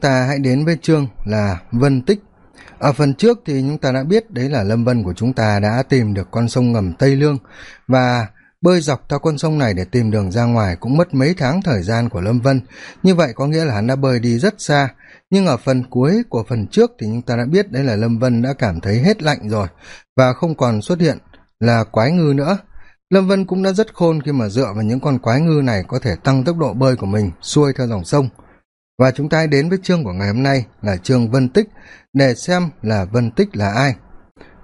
ta hãy đến với chương là vân tích. Ở phần trước thì chúng ta đã biết đấy là lâm vân của chúng ta đã tìm được con sông ngầm tây lương. Và bơi dọc theo con sông này để tìm đường ra ngoài cũng mất mấy tháng thời gian của lâm vân. Như vậy có nghĩa là hắn đã bơi đi rất xa. Nhưng ở phần cuối của phần trước thì chúng ta đã biết đấy là lâm vân đã cảm thấy hết lạnh rồi và không còn xuất hiện là quái ngư nữa. Lâm vân cũng đã rất khôn khi mà dựa vào những con quái ngư này có thể tăng tốc độ bơi của mình xuôi theo dòng sông và chúng ta đến với chương của ngày hôm nay là chương vân tích, để xem là vân tích là ai.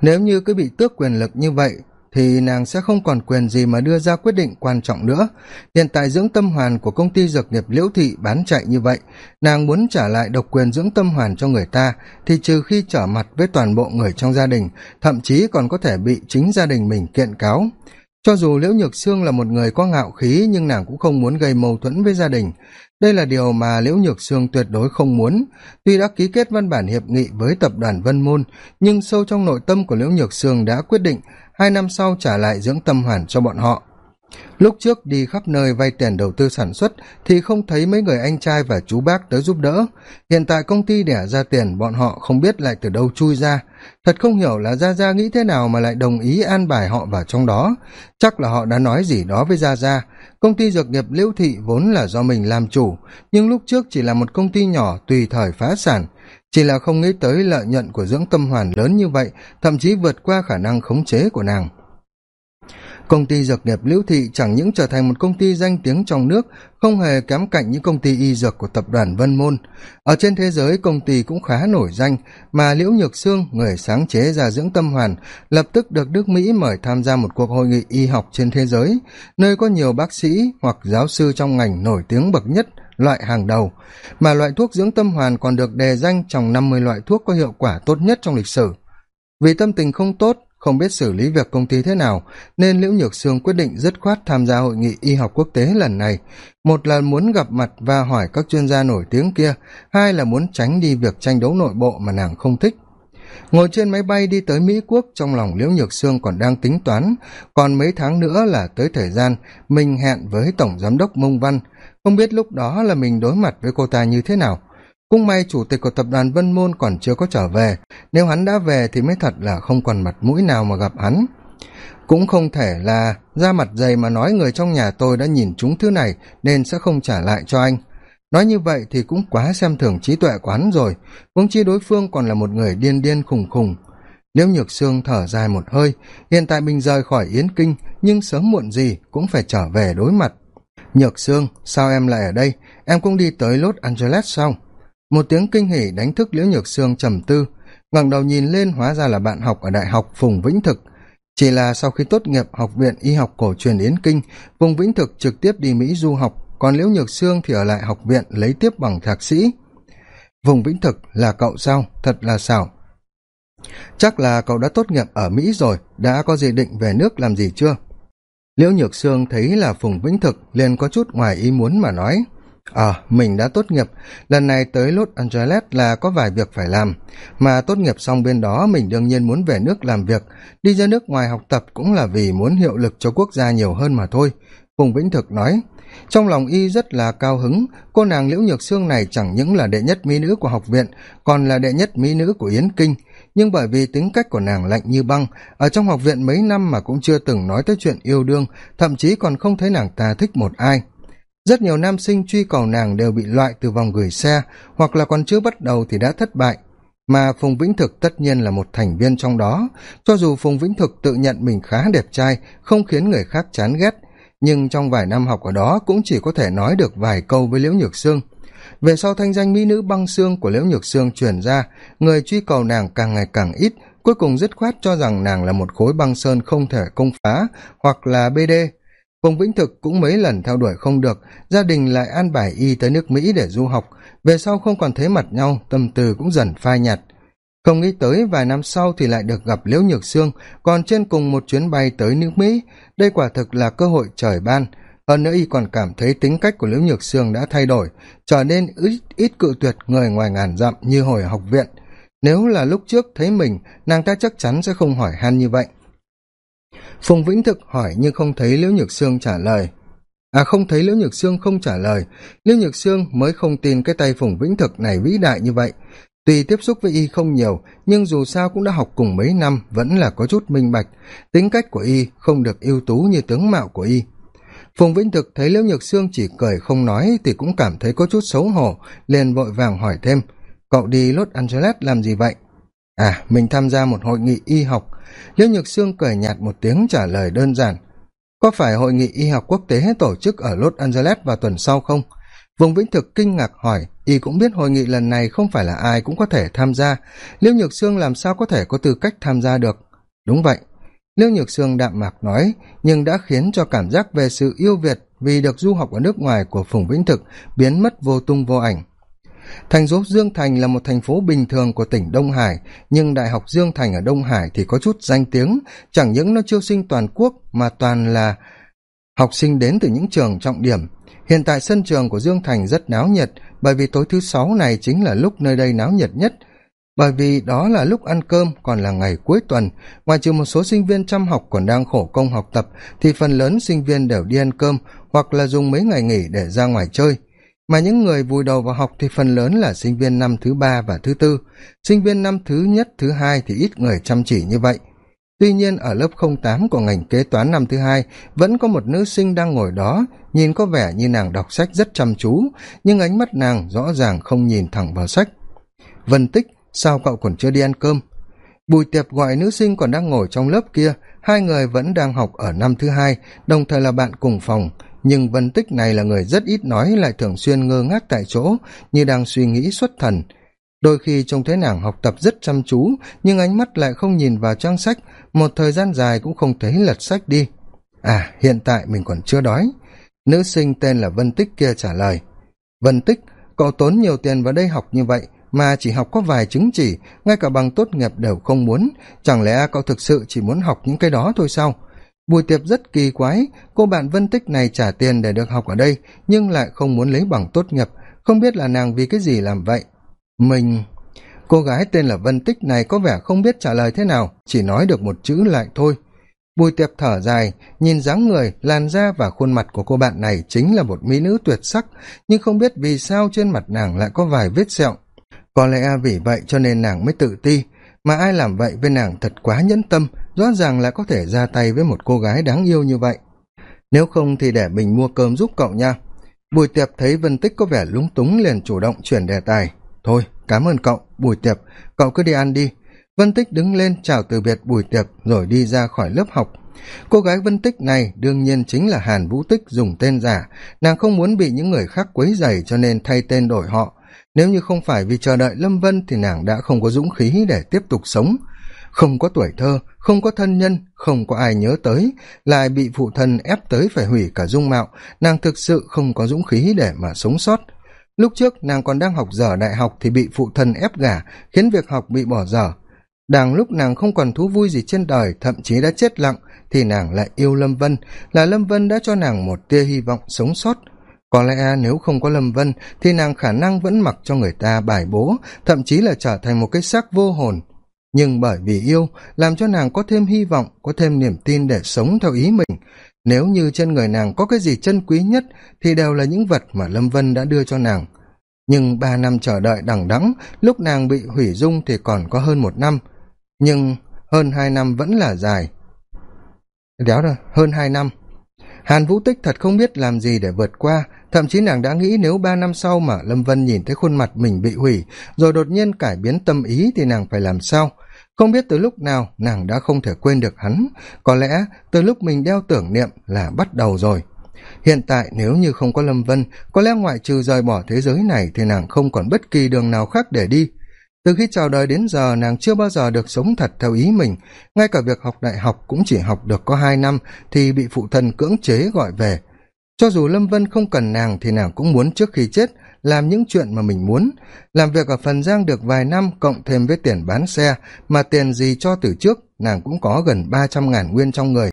Nếu như cứ bị tước quyền lực như vậy, thì nàng sẽ không còn quyền gì mà đưa ra quyết định quan trọng nữa. Hiện tại dưỡng tâm hoàn của công ty dược nghiệp liễu thị bán chạy như vậy, nàng muốn trả lại độc quyền dưỡng tâm hoàn cho người ta, thì trừ khi trở mặt với toàn bộ người trong gia đình, thậm chí còn có thể bị chính gia đình mình kiện cáo. Cho dù liễu nhược sương là một người có ngạo khí, nhưng nàng cũng không muốn gây mâu thuẫn với gia đình đây là điều mà liễu nhược sương tuyệt đối không muốn. Tuy đã ký kết văn bản hiệp nghị với tập đoàn vân môn, nhưng sâu trong nội tâm của liễu nhược sương đã quyết định hai năm sau trả lại dưỡng tâm hoàn cho bọn họ lúc trước đi khắp nơi vay tiền đầu tư sản xuất thì không thấy mấy người anh trai và chú bác tới giúp đỡ. Hiện tại công ty đẻ ra tiền, bọn họ không biết lại từ đâu chui ra. Thật không hiểu là gia gia nghĩ thế nào mà lại đồng ý an bài họ vào trong đó. Chắc là họ đã nói gì đó với gia gia. Công ty dược nghiệp liễu thị vốn là do mình làm chủ, nhưng lúc trước chỉ là một công ty nhỏ tùy thời phá sản. Chỉ là không nghĩ tới lợi nhuận của dưỡng tâm hoàn lớn như vậy, thậm chí vượt qua khả năng khống chế của nàng công ty dược nghiệp liễu thị chẳng những trở thành một công ty danh tiếng trong nước, không hề kém cạnh những công ty y dược của tập đoàn vân môn. Ở trên thế giới, công ty cũng khá nổi danh, mà liễu nhược sương, người sáng chế ra dưỡng tâm hoàn, lập tức được nước mỹ mời tham gia một cuộc hội nghị y học trên thế giới, nơi có nhiều bác sĩ hoặc giáo sư trong ngành nổi tiếng bậc nhất, loại hàng đầu. Mà loại thuốc dưỡng tâm hoàn còn được đề danh trong năm mươi loại thuốc có hiệu quả tốt nhất trong lịch sử. Vì tâm tình không tốt không biết xử lý việc công ty thế nào, nên liễu nhược sương quyết định dứt khoát tham gia hội nghị y học quốc tế lần này. Một là muốn gặp mặt và hỏi các chuyên gia nổi tiếng kia, hai là muốn tránh đi việc tranh đấu nội bộ mà nàng không thích. Ngồi trên máy bay đi tới mỹ quốc, trong lòng liễu nhược sương còn đang tính toán, còn mấy tháng nữa là tới thời gian mình hẹn với tổng giám đốc mông văn. Không biết lúc đó là mình đối mặt với cô ta như thế nào cũng may chủ tịch của tập đoàn vân môn còn chưa có trở về, nếu hắn đã về thì mới thật là không còn mặt mũi nào mà gặp hắn. Cũng không thể là ra mặt dày mà nói người trong nhà tôi đã nhìn chúng thứ này nên sẽ không trả lại cho anh. Nói như vậy thì cũng quá xem thường trí tuệ của hắn rồi, huống chi đối phương còn là một người điên điên khùng khùng. Liễu nhược sương thở dài một hơi, hiện tại mình rời khỏi yến kinh, nhưng sớm muộn gì cũng phải trở về đối mặt. Nhược sương, sao em lại ở đây? Em cũng đi tới los angeles xong một tiếng kinh hỉ đánh thức liễu nhược sương trầm tư, ngẩng đầu nhìn lên hóa ra là bạn học ở đại học phùng vĩnh thực. Chỉ là sau khi tốt nghiệp học viện y học cổ truyền yến kinh, phùng vĩnh thực trực tiếp đi mỹ du học, còn liễu nhược sương thì ở lại học viện lấy tiếp bằng thạc sĩ. Vùng vĩnh thực, là cậu sao? Thật là xảo. Chắc là cậu đã tốt nghiệp ở mỹ rồi, đã có dự định về nước làm gì chưa? Liễu nhược sương thấy là phùng vĩnh thực liền có chút ngoài ý muốn mà nói ờ mình đã tốt nghiệp. Lần này tới los angeles là có vài việc phải làm. Mà tốt nghiệp xong bên đó, mình đương nhiên muốn về nước làm việc. Đi ra nước ngoài học tập cũng là vì muốn hiệu lực cho quốc gia nhiều hơn mà thôi. Phùng vĩnh thực nói, trong lòng y rất là cao hứng. Cô nàng liễu nhược sương này chẳng những là đệ nhất mỹ nữ của học viện, còn là đệ nhất mỹ nữ của yến kinh. Nhưng bởi vì tính cách của nàng lạnh như băng, ở trong học viện mấy năm mà cũng chưa từng nói tới chuyện yêu đương, thậm chí còn không thấy nàng ta thích một ai rất nhiều nam sinh truy cầu nàng đều bị loại từ vòng gửi xe hoặc là còn chưa bắt đầu thì đã thất bại. Mà phùng vĩnh thực tất nhiên là một thành viên trong đó. Cho dù phùng vĩnh thực tự nhận mình khá đẹp trai, không khiến người khác chán ghét, nhưng trong vài năm học ở đó cũng chỉ có thể nói được vài câu với liễu nhược sương. Về sau thanh danh mỹ nữ băng xương của liễu nhược sương truyền ra, người truy cầu nàng càng ngày càng ít, cuối cùng dứt khoát cho rằng nàng là một khối băng sơn không thể công phá hoặc là bd cùng vĩnh thực cũng mấy lần theo đuổi không được gia đình lại an bài y tới nước mỹ để du học. Về sau không còn thấy mặt nhau tâm tư cũng dần phai nhạt. Không nghĩ tới vài năm sau thì lại được gặp liễu nhược sương còn trên cùng một chuyến bay tới nước mỹ. Đây quả thực là cơ hội trời ban. Hơn nữa y còn cảm thấy tính cách của liễu nhược sương đã thay đổi trở nên ít, ít cự tuyệt người ngoài ngàn dặm như hồi học viện. Nếu là lúc trước thấy mình nàng ta chắc chắn sẽ không hỏi han như vậy phùng vĩnh thực hỏi nhưng không thấy liễu nhược sương trả lời. À không thấy liễu nhược sương không trả lời. Liễu nhược sương mới không tin cái tay phùng vĩnh thực này vĩ đại như vậy. Tuy tiếp xúc với y không nhiều, nhưng dù sao cũng đã học cùng mấy năm, vẫn là có chút minh bạch. Tính cách của y không được ưu tú như tướng mạo của y. Phùng vĩnh thực thấy liễu nhược sương chỉ cười không nói thì cũng cảm thấy có chút xấu hổ, liền vội vàng hỏi thêm, cậu đi los angeles làm gì vậy? À mình tham gia một hội nghị y học. Liễu nhược sương cười nhạt một tiếng trả lời đơn giản. Có phải hội nghị y học quốc tế tổ chức ở los angeles vào tuần sau không? Vùng vĩnh thực kinh ngạc hỏi. Y cũng biết hội nghị lần này không phải là ai cũng có thể tham gia. Liễu nhược sương làm sao có thể có tư cách tham gia được? Đúng vậy. Liễu nhược sương đạm mạc nói, nhưng đã khiến cho cảm giác về sự yêu việt vì được du học ở nước ngoài của phùng vĩnh thực biến mất vô tung vô ảnh thành phố dương thành là một thành phố bình thường của tỉnh đông hải, nhưng đại học dương thành ở đông hải thì có chút danh tiếng. Chẳng những nó chiêu sinh toàn quốc, mà toàn là học sinh đến từ những trường trọng điểm. Hiện tại sân trường của dương thành rất náo nhiệt, bởi vì tối thứ sáu này chính là lúc nơi đây náo nhiệt nhất. Bởi vì đó là lúc ăn cơm, còn là ngày cuối tuần. Ngoài trừ một số sinh viên chăm học còn đang khổ công học tập, thì phần lớn sinh viên đều đi ăn cơm hoặc là dùng mấy ngày nghỉ để ra ngoài chơi mà những người vùi đầu vào học thì phần lớn là sinh viên năm thứ ba và thứ tư. Sinh viên năm thứ nhất, thứ hai thì ít người chăm chỉ như vậy. Tuy nhiên, ở lớp không tám của ngành kế toán năm thứ hai, vẫn có một nữ sinh đang ngồi đó, nhìn có vẻ như nàng đọc sách rất chăm chú, nhưng ánh mắt nàng rõ ràng không nhìn thẳng vào sách. Vân tích, sao cậu còn chưa đi ăn cơm? Bùi tiệp gọi nữ sinh còn đang ngồi trong lớp kia, hai người vẫn đang học ở năm thứ hai, đồng thời là bạn cùng phòng nhưng vân tích này là người rất ít nói, lại thường xuyên ngơ ngác tại chỗ, như đang suy nghĩ xuất thần. Đôi khi trông thấy nàng học tập rất chăm chú, nhưng ánh mắt lại không nhìn vào trang sách. Một thời gian dài cũng không thấy lật sách đi. À hiện tại mình còn chưa đói. Nữ sinh tên là vân tích kia trả lời. Vân tích, cậu tốn nhiều tiền vào đây học như vậy, mà chỉ học có vài chứng chỉ, ngay cả bằng tốt nghiệp đều không muốn. Chẳng lẽ cậu thực sự chỉ muốn học những cái đó thôi sao? Bùi tiệp rất kỳ quái, cô bạn vân tích này trả tiền để được học ở đây, nhưng lại không muốn lấy bằng tốt nghiệp, không biết là nàng vì cái gì làm vậy. Mình, cô gái tên là vân tích này có vẻ không biết trả lời thế nào, chỉ nói được một chữ lại thôi. Bùi tiệp thở dài, nhìn dáng người, làn da và khuôn mặt của cô bạn này chính là một mỹ nữ tuyệt sắc, nhưng không biết vì sao trên mặt nàng lại có vài vết sẹo. Có lẽ vì vậy cho nên nàng mới tự ti, mà ai làm vậy với nàng thật quá nhẫn tâm rõ ràng là có thể ra tay với một cô gái đáng yêu như vậy. Nếu không thì để mình mua cơm giúp cậu nha. Bùi tiệp thấy vân tích có vẻ lúng túng liền chủ động chuyển đề tài. Thôi, cảm ơn cậu, bùi tiệp. Cậu cứ đi ăn đi. Vân tích đứng lên chào từ biệt bùi tiệp rồi đi ra khỏi lớp học. Cô gái vân tích này đương nhiên chính là hàn vũ tích dùng tên giả. Nàng không muốn bị những người khác quấy dày cho nên thay tên đổi họ. Nếu như không phải vì chờ đợi lâm vân thì nàng đã không có dũng khí để tiếp tục sống không có tuổi thơ, không có thân nhân, không có ai nhớ tới, lại bị phụ thân ép tới phải hủy cả dung mạo. Nàng thực sự không có dũng khí để mà sống sót. Lúc trước nàng còn đang học dở đại học thì bị phụ thân ép gả, khiến việc học bị bỏ dở. Đang lúc nàng không còn thú vui gì trên đời, thậm chí đã chết lặng, thì nàng lại yêu lâm vân, là lâm vân đã cho nàng một tia hy vọng sống sót. Có lẽ nếu không có lâm vân, thì nàng khả năng vẫn mặc cho người ta bài bố, thậm chí là trở thành một cái xác vô hồn nhưng bởi vì yêu, làm cho nàng có thêm hy vọng, có thêm niềm tin để sống theo ý mình. Nếu như trên người nàng có cái gì chân quý nhất, thì đều là những vật mà lâm vân đã đưa cho nàng. Nhưng ba năm chờ đợi đằng đẵng, lúc nàng bị hủy dung thì còn có hơn một năm. Nhưng hơn hai năm vẫn là dài. Đéo rồi, hơn hai năm. Hàn vũ tích thật không biết làm gì để vượt qua. Thậm chí nàng đã nghĩ nếu ba năm sau mà lâm vân nhìn thấy khuôn mặt mình bị hủy, rồi đột nhiên cải biến tâm ý thì nàng phải làm sao? Không biết từ lúc nào nàng đã không thể quên được hắn. Có lẽ từ lúc mình đeo tưởng niệm là bắt đầu rồi. Hiện tại nếu như không có lâm vân, có lẽ ngoại trừ rời bỏ thế giới này thì nàng không còn bất kỳ đường nào khác để đi. Từ khi chào đời đến giờ, nàng chưa bao giờ được sống thật theo ý mình. Ngay cả việc học đại học cũng chỉ học được có hai năm thì bị phụ thân cưỡng chế gọi về. Cho dù lâm vân không cần nàng thì nàng cũng muốn trước khi chết làm những chuyện mà mình muốn. Làm việc ở phần giang được vài năm, cộng thêm với tiền bán xe, mà tiền gì cho từ trước, nàng cũng có gần ba trăm ngàn nguyên trong người.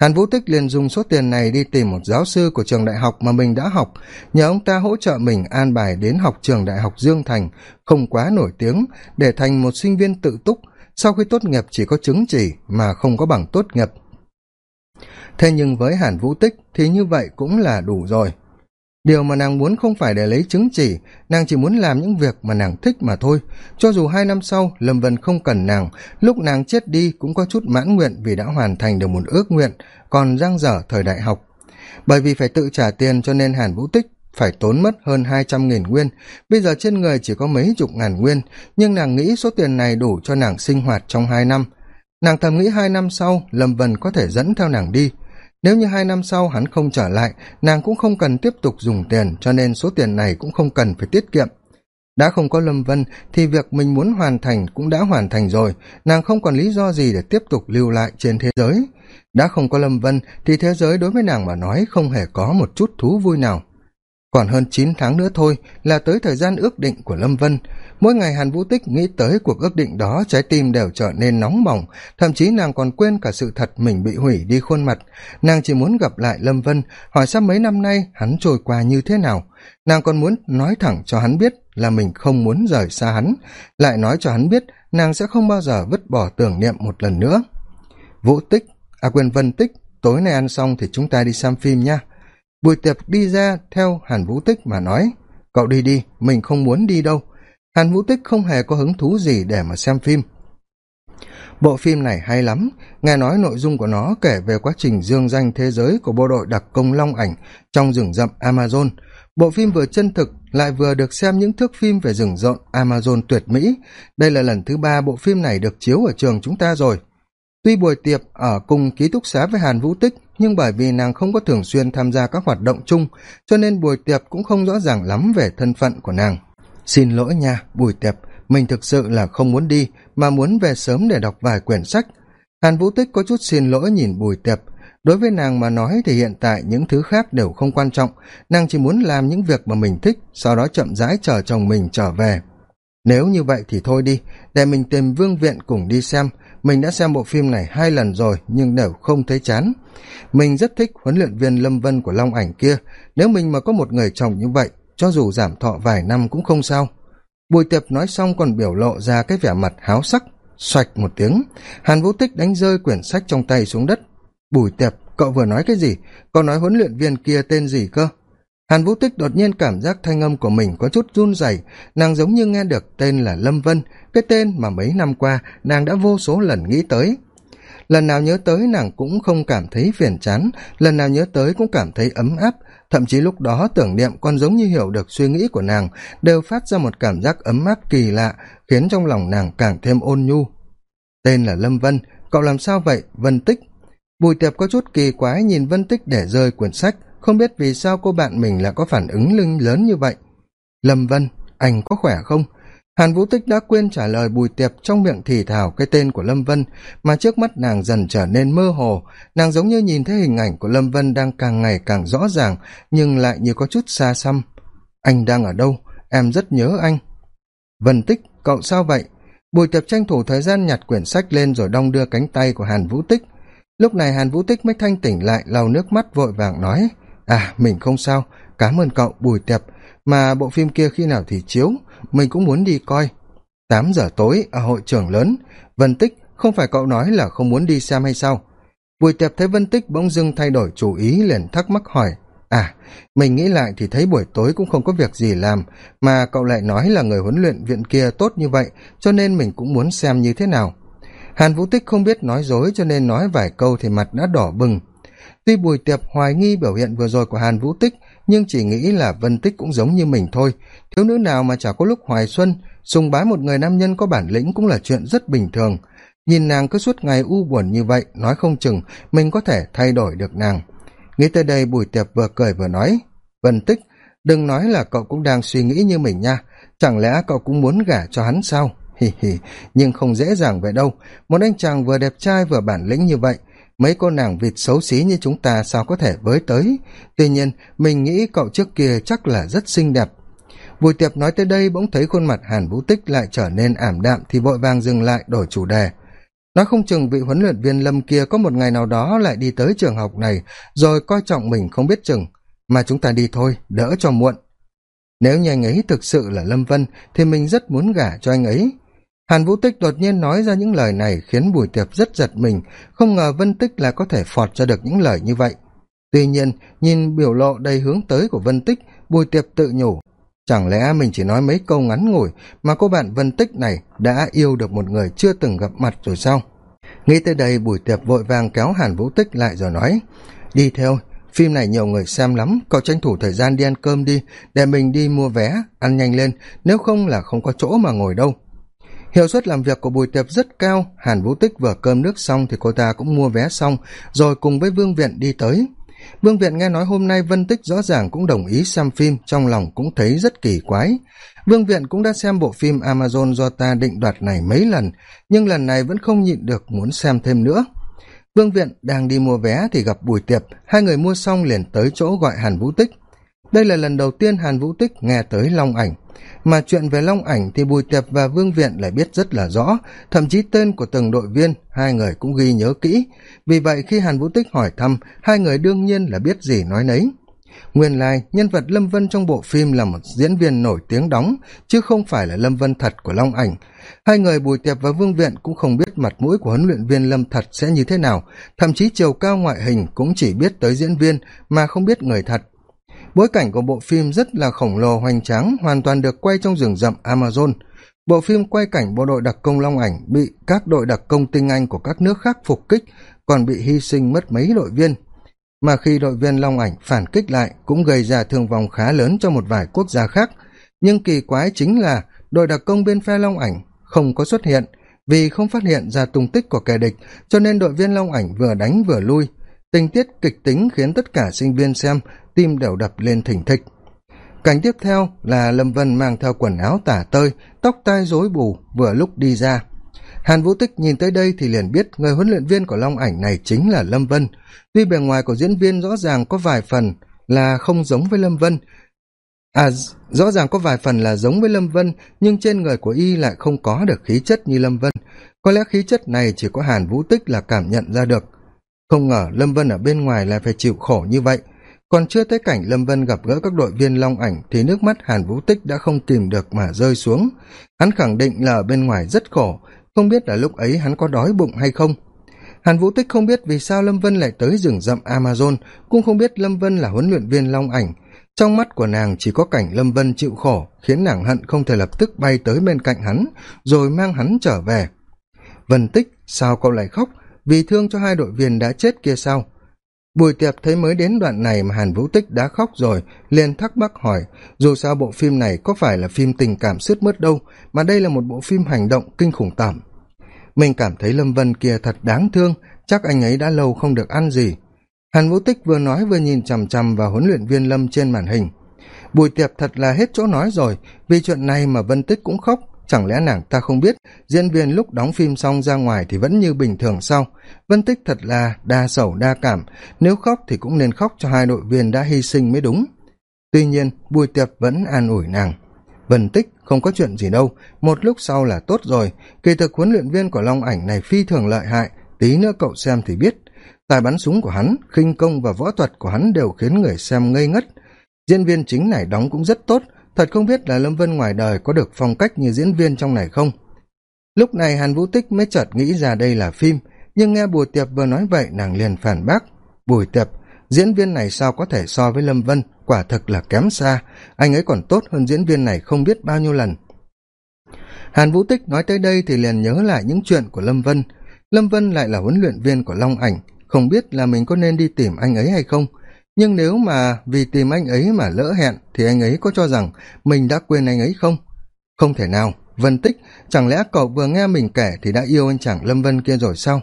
Hàn vũ tích liền dùng số tiền này đi tìm một giáo sư của trường đại học mà mình đã học. Nhờ ông ta hỗ trợ mình an bài đến học trường đại học dương thành, không quá nổi tiếng, để thành một sinh viên tự túc. Sau khi tốt nghiệp chỉ có chứng chỉ mà không có bằng tốt nghiệp. Thế nhưng với hàn vũ tích thì như vậy cũng là đủ rồi điều mà nàng muốn không phải để lấy chứng chỉ, nàng chỉ muốn làm những việc mà nàng thích mà thôi. Cho dù hai năm sau, lâm vân không cần nàng, lúc nàng chết đi cũng có chút mãn nguyện vì đã hoàn thành được một ước nguyện. Còn giang dở thời đại học. Bởi vì phải tự trả tiền cho nên hàn vũ tích phải tốn mất hơn hai trăm nghìn nguyên. Bây giờ trên người chỉ có mấy chục ngàn nguyên, nhưng nàng nghĩ số tiền này đủ cho nàng sinh hoạt trong hai năm. Nàng thầm nghĩ hai năm sau, lâm vân có thể dẫn theo nàng đi nếu như hai năm sau hắn không trở lại, nàng cũng không cần tiếp tục dùng tiền, cho nên số tiền này cũng không cần phải tiết kiệm. Đã không có lâm vân thì việc mình muốn hoàn thành cũng đã hoàn thành rồi, nàng không còn lý do gì để tiếp tục lưu lại trên thế giới. Đã không có lâm vân thì thế giới đối với nàng mà nói không hề có một chút thú vui nào còn hơn chín tháng nữa thôi là tới thời gian ước định của lâm vân. Mỗi ngày hàn vũ tích nghĩ tới cuộc ước định đó, trái tim đều trở nên nóng bỏng. Thậm chí nàng còn quên cả sự thật mình bị hủy đi khuôn mặt. Nàng chỉ muốn gặp lại lâm vân, hỏi sắp mấy năm nay hắn trôi qua như thế nào. Nàng còn muốn nói thẳng cho hắn biết là mình không muốn rời xa hắn. Lại nói cho hắn biết nàng sẽ không bao giờ vứt bỏ tưởng niệm một lần nữa. Vũ tích à quên vân tích, tối nay ăn xong thì chúng ta đi xem phim nha bùi tiệp đi ra theo hàn vũ tích mà nói, cậu đi đi, mình không muốn đi đâu. Hàn vũ tích không hề có hứng thú gì để mà xem phim. Bộ phim này hay lắm, nghe nói nội dung của nó kể về quá trình dương danh thế giới của bộ đội đặc công long ảnh trong rừng rậm amazon. Bộ phim vừa chân thực lại vừa được xem những thước phim về rừng rộn amazon tuyệt mỹ. Đây là lần thứ ba bộ phim này được chiếu ở trường chúng ta rồi. Tuy buổi tiệp ở cùng ký túc xá với hàn vũ tích nhưng bởi vì nàng không có thường xuyên tham gia các hoạt động chung, cho nên bùi tiệp cũng không rõ ràng lắm về thân phận của nàng. Xin lỗi nha, bùi tiệp, mình thực sự là không muốn đi, mà muốn về sớm để đọc vài quyển sách. Hàn vũ tích có chút xin lỗi nhìn bùi tiệp. Đối với nàng mà nói thì hiện tại những thứ khác đều không quan trọng. Nàng chỉ muốn làm những việc mà mình thích, sau đó chậm rãi chờ chồng mình trở về. Nếu như vậy thì thôi đi, để mình tìm vương viện cùng đi xem mình đã xem bộ phim này hai lần rồi, nhưng đều không thấy chán. Mình rất thích huấn luyện viên lâm vân của long ảnh kia. Nếu mình mà có một người chồng như vậy, cho dù giảm thọ vài năm cũng không sao. Bùi tiệp nói xong còn biểu lộ ra cái vẻ mặt háo sắc, xoạch một tiếng. Hàn vũ tích đánh rơi quyển sách trong tay xuống đất. Bùi tiệp, cậu vừa nói cái gì? Cậu nói huấn luyện viên kia tên gì cơ? Hàn vũ tích đột nhiên cảm giác thanh âm của mình có chút run rẩy, nàng giống như nghe được tên là lâm vân cái tên mà mấy năm qua nàng đã vô số lần nghĩ tới. Lần nào nhớ tới nàng cũng không cảm thấy phiền chán, lần nào nhớ tới cũng cảm thấy ấm áp, thậm chí lúc đó tưởng niệm còn giống như hiểu được suy nghĩ của nàng đều phát ra một cảm giác ấm áp kỳ lạ, khiến trong lòng nàng càng thêm ôn nhu. Tên là lâm vân, cậu làm sao vậy? Vân tích. Bùi tiệp có chút kỳ quái nhìn vân tích để rơi quyển sách, không biết vì sao cô bạn mình lại có phản ứng lưng lớn như vậy. Lâm vân, anh có khỏe không? Hàn vũ tích đã quên trả lời bùi tiệp trong miệng thì thào cái tên của lâm vân, mà trước mắt nàng dần trở nên mơ hồ. Nàng giống như nhìn thấy hình ảnh của lâm vân đang càng ngày càng rõ ràng, nhưng lại như có chút xa xăm. Anh đang ở đâu? Em rất nhớ anh. Vân tích, cậu sao vậy? Bùi tiệp tranh thủ thời gian nhặt quyển sách lên rồi đong đưa cánh tay của hàn vũ tích. Lúc này hàn vũ tích mới thanh tỉnh lại, lau nước mắt vội vàng nói à mình không sao. Cảm ơn cậu, bùi tiệp. Mà bộ phim kia khi nào thì chiếu? Mình cũng muốn đi coi. Tám giờ tối, ở hội trường lớn, vân tích không phải cậu nói là không muốn đi xem hay sao? Bùi tiệp thấy vân tích bỗng dưng thay đổi chủ ý, liền thắc mắc hỏi à mình nghĩ lại thì thấy buổi tối cũng không có việc gì làm, mà cậu lại nói là người huấn luyện viện kia tốt như vậy, cho nên mình cũng muốn xem như thế nào? Hàn vũ tích không biết nói dối cho nên nói vài câu thì mặt đã đỏ bừng. Tuy bùi tiệp hoài nghi biểu hiện vừa rồi của hàn vũ tích, nhưng chỉ nghĩ là vân tích cũng giống như mình thôi thiếu nữ nào mà chả có lúc hoài xuân, sùng bái một người nam nhân có bản lĩnh cũng là chuyện rất bình thường. Nhìn nàng cứ suốt ngày u buồn như vậy, nói không chừng mình có thể thay đổi được nàng. Nghĩ tới đây bùi tiệp vừa cười vừa nói, vân tích, đừng nói là cậu cũng đang suy nghĩ như mình nha. Chẳng lẽ cậu cũng muốn gả cho hắn sao? Hì hì, nhưng không dễ dàng vậy đâu. Một anh chàng vừa đẹp trai vừa bản lĩnh như vậy, mấy cô nàng vịt xấu xí như chúng ta sao có thể với tới? Tuy nhiên, mình nghĩ cậu trước kia chắc là rất xinh đẹp bùi tiệp nói tới đây bỗng thấy khuôn mặt hàn vũ tích lại trở nên ảm đạm thì vội vàng dừng lại đổi chủ đề. Nói không chừng vị huấn luyện viên lâm kia có một ngày nào đó lại đi tới trường học này, rồi coi trọng mình không biết chừng. Mà chúng ta đi thôi, đỡ cho muộn. Nếu như anh ấy thực sự là lâm vân, thì mình rất muốn gả cho anh ấy. Hàn vũ tích đột nhiên nói ra những lời này khiến bùi tiệp rất giật mình, không ngờ vân tích là có thể phọt ra được những lời như vậy. Tuy nhiên, nhìn biểu lộ đầy hướng tới của vân tích, bùi tiệp tự nhủ chẳng lẽ mình chỉ nói mấy câu ngắn ngủi mà cô bạn vân tích này đã yêu được một người chưa từng gặp mặt rồi sao? Nghĩ tới đây bùi tiệp vội vàng kéo hàn vũ tích lại rồi nói, đi theo, phim này nhiều người xem lắm, cậu tranh thủ thời gian đi ăn cơm đi, để mình đi mua vé, ăn nhanh lên, nếu không là không có chỗ mà ngồi đâu. Hiệu suất làm việc của bùi tiệp rất cao, hàn vũ tích vừa cơm nước xong thì cô ta cũng mua vé xong, rồi cùng với vương viện đi tới vương viện nghe nói hôm nay vân tích rõ ràng cũng đồng ý xem phim, trong lòng cũng thấy rất kỳ quái. Vương viện cũng đã xem bộ phim amazon do ta định đoạt này mấy lần, nhưng lần này vẫn không nhịn được muốn xem thêm nữa. Vương viện đang đi mua vé thì gặp bùi tiệp, hai người mua xong liền tới chỗ gọi hàn vũ tích đây là lần đầu tiên hàn vũ tích nghe tới long ảnh. Mà chuyện về long ảnh thì bùi tiệp và vương viện lại biết rất là rõ, thậm chí tên của từng đội viên, hai người cũng ghi nhớ kỹ. Vì vậy khi hàn vũ tích hỏi thăm, hai người đương nhiên là biết gì nói nấy. Nguyên lai, nhân vật lâm vân trong bộ phim là một diễn viên nổi tiếng đóng, chứ không phải là lâm vân thật của long ảnh. Hai người bùi tiệp và vương viện cũng không biết mặt mũi của huấn luyện viên lâm thật sẽ như thế nào, thậm chí chiều cao ngoại hình cũng chỉ biết tới diễn viên mà không biết người thật bối cảnh của bộ phim rất là khổng lồ, hoành tráng, hoàn toàn được quay trong rừng rậm amazon. Bộ phim quay cảnh bộ đội đặc công long ảnh bị các đội đặc công tinh anh của các nước khác phục kích, còn bị hy sinh mất mấy đội viên. Mà khi đội viên long ảnh phản kích lại cũng gây ra thương vong khá lớn cho một vài quốc gia khác. Nhưng kỳ quái chính là đội đặc công bên phe long ảnh không có xuất hiện. Vì không phát hiện ra tung tích của kẻ địch, cho nên đội viên long ảnh vừa đánh vừa lui tình tiết kịch tính khiến tất cả sinh viên xem, tim đều đập lên thỉnh thịch. Cảnh tiếp theo là lâm vân mang theo quần áo tả tơi, tóc tai rối bù, vừa lúc đi ra. Hàn vũ tích nhìn tới đây thì liền biết người huấn luyện viên của long ảnh này chính là lâm vân. Tuy bề ngoài của diễn viên rõ ràng có vài phần là không giống với lâm vân à rõ ràng có vài phần là giống với lâm vân, nhưng trên người của y lại không có được khí chất như lâm vân. Có lẽ khí chất này chỉ có hàn vũ tích là cảm nhận ra được không ngờ lâm vân ở bên ngoài lại phải chịu khổ như vậy. Còn chưa tới cảnh lâm vân gặp gỡ các đội viên long ảnh thì nước mắt hàn vũ tích đã không kìm được mà rơi xuống. Hắn khẳng định là ở bên ngoài rất khổ, không biết là lúc ấy hắn có đói bụng hay không. Hàn vũ tích không biết vì sao lâm vân lại tới rừng rậm amazon, cũng không biết lâm vân là huấn luyện viên long ảnh. Trong mắt của nàng chỉ có cảnh lâm vân chịu khổ, khiến nàng hận không thể lập tức bay tới bên cạnh hắn, rồi mang hắn trở về. Vân tích, sao cậu lại khóc? Vì thương cho hai đội viên đã chết kia sao bùi tiệp thấy mới đến đoạn này mà hàn vũ tích đã khóc rồi, liền thắc mắc hỏi, dù sao bộ phim này có phải là phim tình cảm sướt mướt đâu, mà đây là một bộ phim hành động kinh khủng tởm mình cảm thấy lâm vân kia thật đáng thương, chắc anh ấy đã lâu không được ăn gì. Hàn vũ tích vừa nói vừa nhìn chằm chằm vào huấn luyện viên lâm trên màn hình. Bùi tiệp thật là hết chỗ nói rồi, vì chuyện này mà vân tích cũng khóc chẳng lẽ nàng ta không biết, diễn viên lúc đóng phim xong ra ngoài thì vẫn như bình thường sao? Vân tích thật là đa sầu, đa cảm. Nếu khóc thì cũng nên khóc cho hai đội viên đã hy sinh mới đúng. Tuy nhiên, bùi tiệp vẫn an ủi nàng. Vân tích, không có chuyện gì đâu. Một lúc sau là tốt rồi. Kỳ thực huấn luyện viên của long ảnh này phi thường lợi hại. Tí nữa cậu xem thì biết. Tài bắn súng của hắn, khinh công và võ thuật của hắn đều khiến người xem ngây ngất. Diễn viên chính này đóng cũng rất tốt thật không biết là lâm vân ngoài đời có được phong cách như diễn viên trong này không? Lúc này hàn vũ tích mới chợt nghĩ ra đây là phim, nhưng nghe bùi tiệp vừa nói vậy, nàng liền phản bác. Bùi tiệp, diễn viên này sao có thể so với lâm vân? Quả thực là kém xa. Anh ấy còn tốt hơn diễn viên này không biết bao nhiêu lần. Hàn vũ tích nói tới đây thì liền nhớ lại những chuyện của lâm vân. Lâm vân lại là huấn luyện viên của long ảnh. Không biết là mình có nên đi tìm anh ấy hay không? Nhưng nếu mà vì tìm anh ấy mà lỡ hẹn, thì anh ấy có cho rằng mình đã quên anh ấy không? Không thể nào. Vân tích, chẳng lẽ cậu vừa nghe mình kể thì đã yêu anh chàng lâm vân kia rồi sao?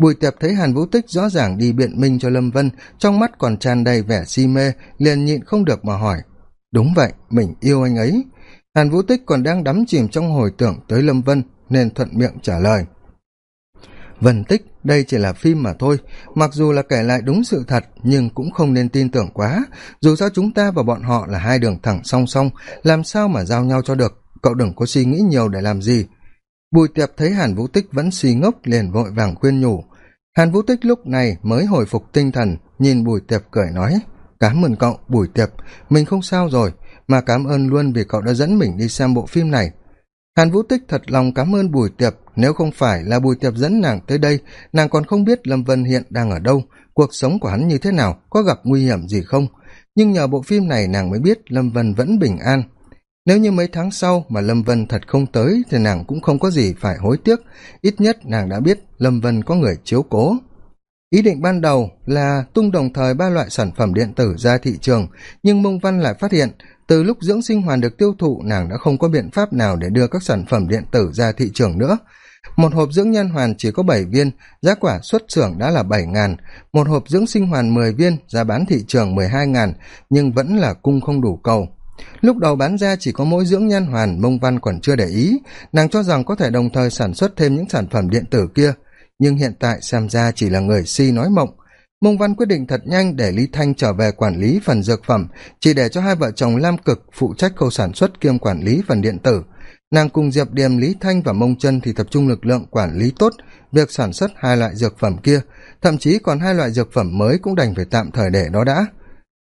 Bùi tiệp thấy hàn vũ tích rõ ràng đi biện minh cho lâm vân, trong mắt còn tràn đầy vẻ si mê, liền nhịn không được mà hỏi, đúng vậy, mình yêu anh ấy. Hàn vũ tích còn đang đắm chìm trong hồi tưởng tới lâm vân, nên thuận miệng trả lời, vân tích đây chỉ là phim mà thôi. Mặc dù là kể lại đúng sự thật, nhưng cũng không nên tin tưởng quá. Dù sao chúng ta và bọn họ là hai đường thẳng song song, làm sao mà giao nhau cho được? Cậu đừng có suy nghĩ nhiều để làm gì. Bùi tiệp thấy hàn vũ tích vẫn suy ngốc, liền vội vàng khuyên nhủ. Hàn vũ tích lúc này mới hồi phục tinh thần, nhìn bùi tiệp cười nói cám ơn cậu, bùi tiệp. Mình không sao rồi, mà cảm ơn luôn vì cậu đã dẫn mình đi xem bộ phim này. Hàn vũ tích thật lòng cảm ơn bùi tiệp nếu không phải là bùi tiệp dẫn nàng tới đây, nàng còn không biết lâm vân hiện đang ở đâu, cuộc sống của hắn như thế nào, có gặp nguy hiểm gì không. Nhưng nhờ bộ phim này nàng mới biết lâm vân vẫn bình an. Nếu như mấy tháng sau mà lâm vân thật không tới thì nàng cũng không có gì phải hối tiếc. Ít nhất nàng đã biết lâm vân có người chiếu cố. Ý định ban đầu là tung đồng thời ba loại sản phẩm điện tử ra thị trường, nhưng mông văn lại phát hiện từ lúc dưỡng sinh hoàn được tiêu thụ, nàng đã không có biện pháp nào để đưa các sản phẩm điện tử ra thị trường nữa một hộp dưỡng nhan hoàn chỉ có bảy viên, giá quả xuất xưởng đã là bảy ngàn. Một hộp dưỡng sinh hoàn mười viên, giá bán thị trường mười hai ngàn, nhưng vẫn là cung không đủ cầu. Lúc đầu bán ra chỉ có mỗi dưỡng nhan hoàn, mông văn còn chưa để ý. Nàng cho rằng có thể đồng thời sản xuất thêm những sản phẩm điện tử kia. Nhưng hiện tại xem ra chỉ là người si nói mộng. Mông văn quyết định thật nhanh để lý thanh trở về quản lý phần dược phẩm, chỉ để cho hai vợ chồng lam cực phụ trách khâu sản xuất kiêm quản lý phần điện tử nàng cùng diệp điềm, lý thanh và mông chân thì tập trung lực lượng quản lý tốt việc sản xuất hai loại dược phẩm kia. Thậm chí còn hai loại dược phẩm mới cũng đành phải tạm thời để đó đã.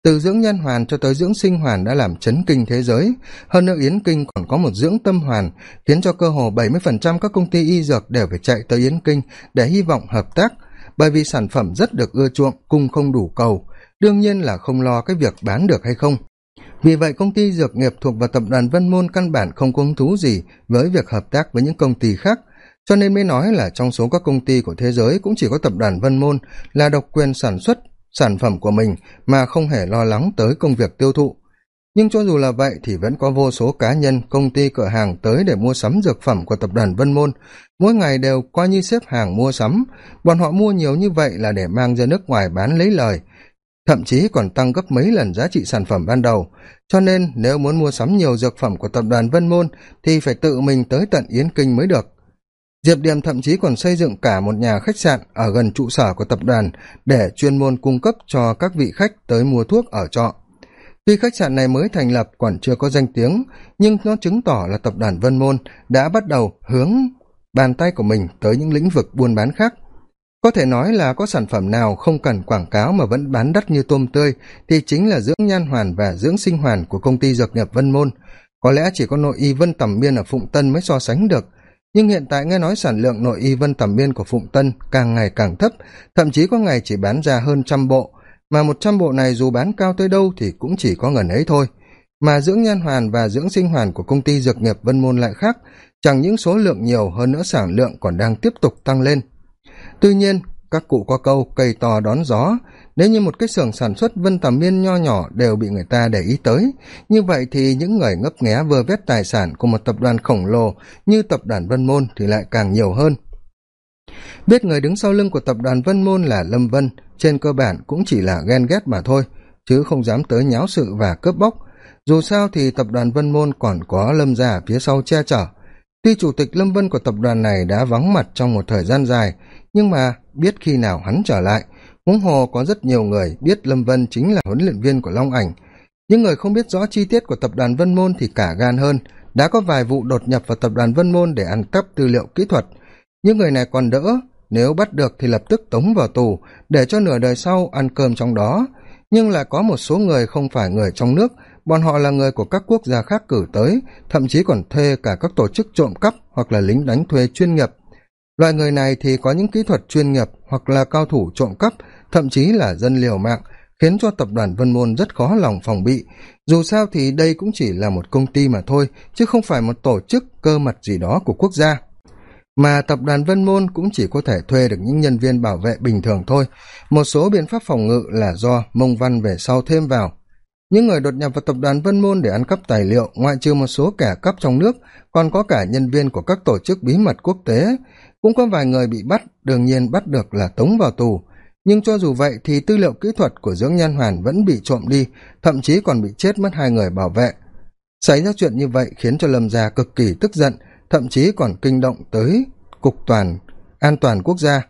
Từ dưỡng nhân hoàn cho tới dưỡng sinh hoàn đã làm chấn kinh thế giới. Hơn nữa yến kinh còn có một dưỡng tâm hoàn, khiến cho cơ hồ bảy mươi phần trăm các công ty y dược đều phải chạy tới yến kinh để hy vọng hợp tác. Bởi vì sản phẩm rất được ưa chuộng, cung không đủ cầu. Đương nhiên là không lo cái việc bán được hay không vì vậy, công ty dược nghiệp thuộc vào tập đoàn vân môn căn bản không có hứng thú gì với việc hợp tác với những công ty khác. Cho nên mới nói là trong số các công ty của thế giới cũng chỉ có tập đoàn vân môn là độc quyền sản xuất, sản phẩm của mình mà không hề lo lắng tới công việc tiêu thụ. Nhưng cho dù là vậy thì vẫn có vô số cá nhân, công ty, cửa hàng tới để mua sắm dược phẩm của tập đoàn vân môn. Mỗi ngày đều coi như xếp hàng mua sắm. Bọn họ mua nhiều như vậy là để mang ra nước ngoài bán lấy lời thậm chí còn tăng gấp mấy lần giá trị sản phẩm ban đầu. Cho nên, nếu muốn mua sắm nhiều dược phẩm của tập đoàn vân môn, thì phải tự mình tới tận yến kinh mới được. Diệp điềm thậm chí còn xây dựng cả một nhà khách sạn ở gần trụ sở của tập đoàn để chuyên môn cung cấp cho các vị khách tới mua thuốc ở trọ. Tuy khách sạn này mới thành lập còn chưa có danh tiếng, nhưng nó chứng tỏ là tập đoàn vân môn đã bắt đầu hướng bàn tay của mình tới những lĩnh vực buôn bán khác có thể nói là có sản phẩm nào không cần quảng cáo mà vẫn bán đắt như tôm tươi thì chính là dưỡng nhan hoàn và dưỡng sinh hoàn của công ty dược nghiệp vân môn. Có lẽ chỉ có nội y vân tầm biên ở phụng tân mới so sánh được. Nhưng hiện tại nghe nói sản lượng nội y vân tầm biên của phụng tân càng ngày càng thấp, thậm chí có ngày chỉ bán ra hơn trăm bộ. Mà một trăm bộ này dù bán cao tới đâu thì cũng chỉ có ngần ấy thôi. Mà dưỡng nhan hoàn và dưỡng sinh hoàn của công ty dược nghiệp vân môn lại khác, chẳng những số lượng nhiều hơn nữa sản lượng còn đang tiếp tục tăng lên tuy nhiên, các cụ có câu cây to đón gió, nếu như một cái xưởng sản xuất vân tầm miên nho nhỏ đều bị người ta để ý tới, như vậy thì những người ngấp nghé vơ vét tài sản của một tập đoàn khổng lồ như tập đoàn vân môn thì lại càng nhiều hơn. Biết người đứng sau lưng của tập đoàn vân môn là lâm vân, trên cơ bản cũng chỉ là ghen ghét mà thôi, chứ không dám tới nháo sự và cướp bóc. Dù sao thì tập đoàn vân môn còn có lâm gia phía sau che chở tuy chủ tịch lâm vân của tập đoàn này đã vắng mặt trong một thời gian dài, nhưng mà biết khi nào hắn trở lại, huống hồ có rất nhiều người biết lâm vân chính là huấn luyện viên của long ảnh. Những người không biết rõ chi tiết của tập đoàn vân môn thì cả gan hơn, đã có vài vụ đột nhập vào tập đoàn vân môn để ăn cắp tư liệu kỹ thuật. Những người này còn đỡ, nếu bắt được thì lập tức tống vào tù, để cho nửa đời sau ăn cơm trong đó. Nhưng lại có một số người không phải người trong nước bọn họ là người của các quốc gia khác cử tới, thậm chí còn thuê cả các tổ chức trộm cắp hoặc là lính đánh thuê chuyên nghiệp. Loại người này thì có những kỹ thuật chuyên nghiệp hoặc là cao thủ trộm cắp, thậm chí là dân liều mạng, khiến cho tập đoàn vân môn rất khó lòng phòng bị. Dù sao thì đây cũng chỉ là một công ty mà thôi, chứ không phải một tổ chức cơ mật gì đó của quốc gia. Mà tập đoàn vân môn cũng chỉ có thể thuê được những nhân viên bảo vệ bình thường thôi. Một số biện pháp phòng ngự là do mông văn về sau thêm vào những người đột nhập vào tập đoàn vân môn để ăn cắp tài liệu, ngoại trừ một số kẻ cắp trong nước, còn có cả nhân viên của các tổ chức bí mật quốc tế. Cũng có vài người bị bắt, đương nhiên bắt được là tống vào tù. Nhưng cho dù vậy thì tư liệu kỹ thuật của dưỡng nhan hoàn vẫn bị trộm đi, thậm chí còn bị chết mất hai người bảo vệ. Xảy ra chuyện như vậy khiến cho lâm gia cực kỳ tức giận, thậm chí còn kinh động tới cục toàn, an toàn quốc gia.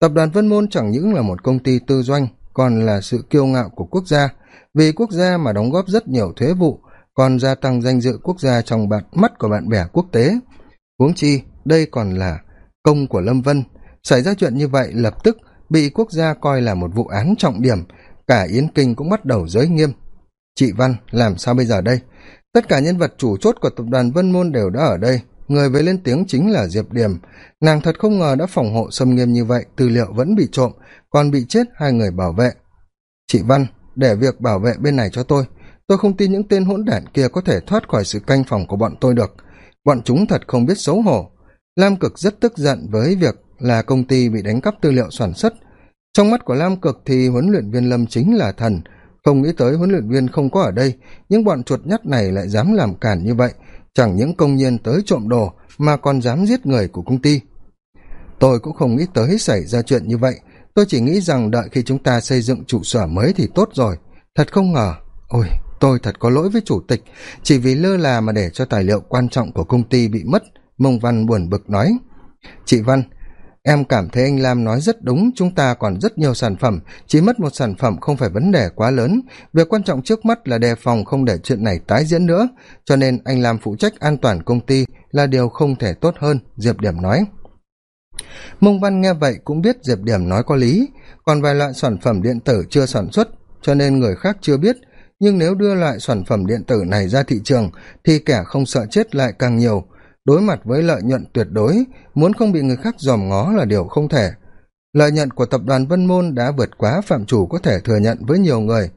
Tập đoàn vân môn chẳng những là một công ty tư doanh, còn là sự kiêu ngạo của quốc gia vì quốc gia mà đóng góp rất nhiều thuế vụ, còn gia tăng danh dự quốc gia trong bạn, mắt của bạn bè quốc tế. Huống chi, đây còn là công của lâm vân. Xảy ra chuyện như vậy lập tức bị quốc gia coi là một vụ án trọng điểm, cả yến kinh cũng bắt đầu giới nghiêm. Chị văn, làm sao bây giờ đây? Tất cả nhân vật chủ chốt của tập đoàn vân môn đều đã ở đây. Người với lên tiếng chính là diệp điểm. Nàng thật không ngờ đã phòng hộ xâm nghiêm như vậy, tư liệu vẫn bị trộm, còn bị chết hai người bảo vệ. Chị văn để việc bảo vệ bên này cho tôi. Tôi không tin những tên hỗn đản kia có thể thoát khỏi sự canh phòng của bọn tôi được. Bọn chúng thật không biết xấu hổ. Lam cực rất tức giận với việc là công ty bị đánh cắp tư liệu sản xuất. Trong mắt của lam cực thì huấn luyện viên lâm chính là thần. Không nghĩ tới huấn luyện viên không có ở đây, nhưng bọn chuột nhắt này lại dám làm cản như vậy. Chẳng những công nhân tới trộm đồ, mà còn dám giết người của công ty. Tôi cũng không nghĩ tới xảy ra chuyện như vậy tôi chỉ nghĩ rằng đợi khi chúng ta xây dựng trụ sở mới thì tốt rồi. Thật không ngờ, ôi, tôi thật có lỗi với chủ tịch. Chỉ vì lơ là mà để cho tài liệu quan trọng của công ty bị mất, mông văn buồn bực nói. Chị văn, em cảm thấy anh lam nói rất đúng, chúng ta còn rất nhiều sản phẩm, chỉ mất một sản phẩm không phải vấn đề quá lớn. Việc quan trọng trước mắt là đề phòng không để chuyện này tái diễn nữa, cho nên anh lam phụ trách an toàn công ty là điều không thể tốt hơn, diệp điểm nói mông văn nghe vậy cũng biết diệp điểm nói có lý, còn vài loại sản phẩm điện tử chưa sản xuất, cho nên người khác chưa biết. Nhưng nếu đưa loại sản phẩm điện tử này ra thị trường, thì kẻ không sợ chết lại càng nhiều. Đối mặt với lợi nhuận tuyệt đối, muốn không bị người khác dòm ngó là điều không thể. Lợi nhuận của tập đoàn vân môn đã vượt quá phạm chủ có thể thừa nhận với nhiều người.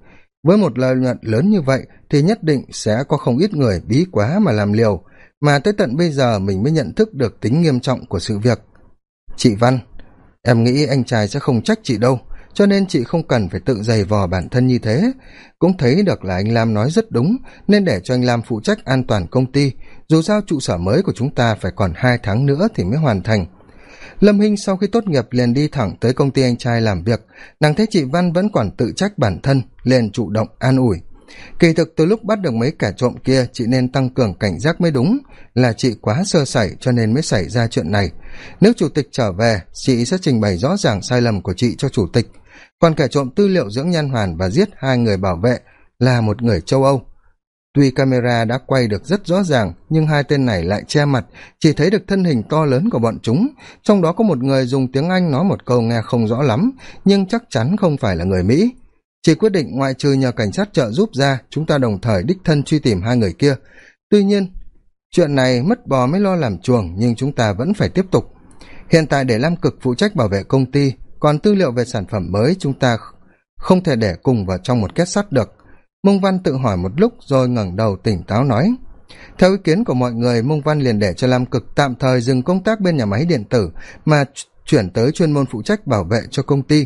Với một lợi nhuận lớn như vậy, thì nhất định sẽ có không ít người bí quá mà làm liều. Mà tới tận bây giờ mình mới nhận thức được tính nghiêm trọng của sự việc chị văn, em nghĩ anh trai sẽ không trách chị đâu, cho nên chị không cần phải tự giày vò bản thân như thế. Cũng thấy được là anh lam nói rất đúng, nên để cho anh lam phụ trách an toàn công ty. Dù sao trụ sở mới của chúng ta phải còn hai tháng nữa thì mới hoàn thành. Lâm hinh sau khi tốt nghiệp liền đi thẳng tới công ty anh trai làm việc. Nàng thấy chị văn vẫn còn tự trách bản thân, liền chủ động an ủi kỳ thực từ lúc bắt được mấy kẻ trộm kia, chị nên tăng cường cảnh giác mới đúng là chị quá sơ sẩy cho nên mới xảy ra chuyện này. Nếu chủ tịch trở về, chị sẽ trình bày rõ ràng sai lầm của chị cho chủ tịch. Còn kẻ trộm tư liệu dưỡng nhan hoàn và giết hai người bảo vệ là một người châu âu. Tuy camera đã quay được rất rõ ràng, nhưng hai tên này lại che mặt, chỉ thấy được thân hình to lớn của bọn chúng. Trong đó có một người dùng tiếng anh nói một câu nghe không rõ lắm, nhưng chắc chắn không phải là người mỹ chỉ quyết định ngoại trừ nhờ cảnh sát trợ giúp ra, chúng ta đồng thời đích thân truy tìm hai người kia. Tuy nhiên, chuyện này mất bò mới lo làm chuồng, nhưng chúng ta vẫn phải tiếp tục. Hiện tại để lam cực phụ trách bảo vệ công ty, còn tư liệu về sản phẩm mới chúng ta không thể để cùng vào trong một kết sắt được. Mông văn tự hỏi một lúc rồi ngẩng đầu tỉnh táo nói, theo ý kiến của mọi người, mông văn liền để cho lam cực tạm thời dừng công tác bên nhà máy điện tử mà chuyển tới chuyên môn phụ trách bảo vệ cho công ty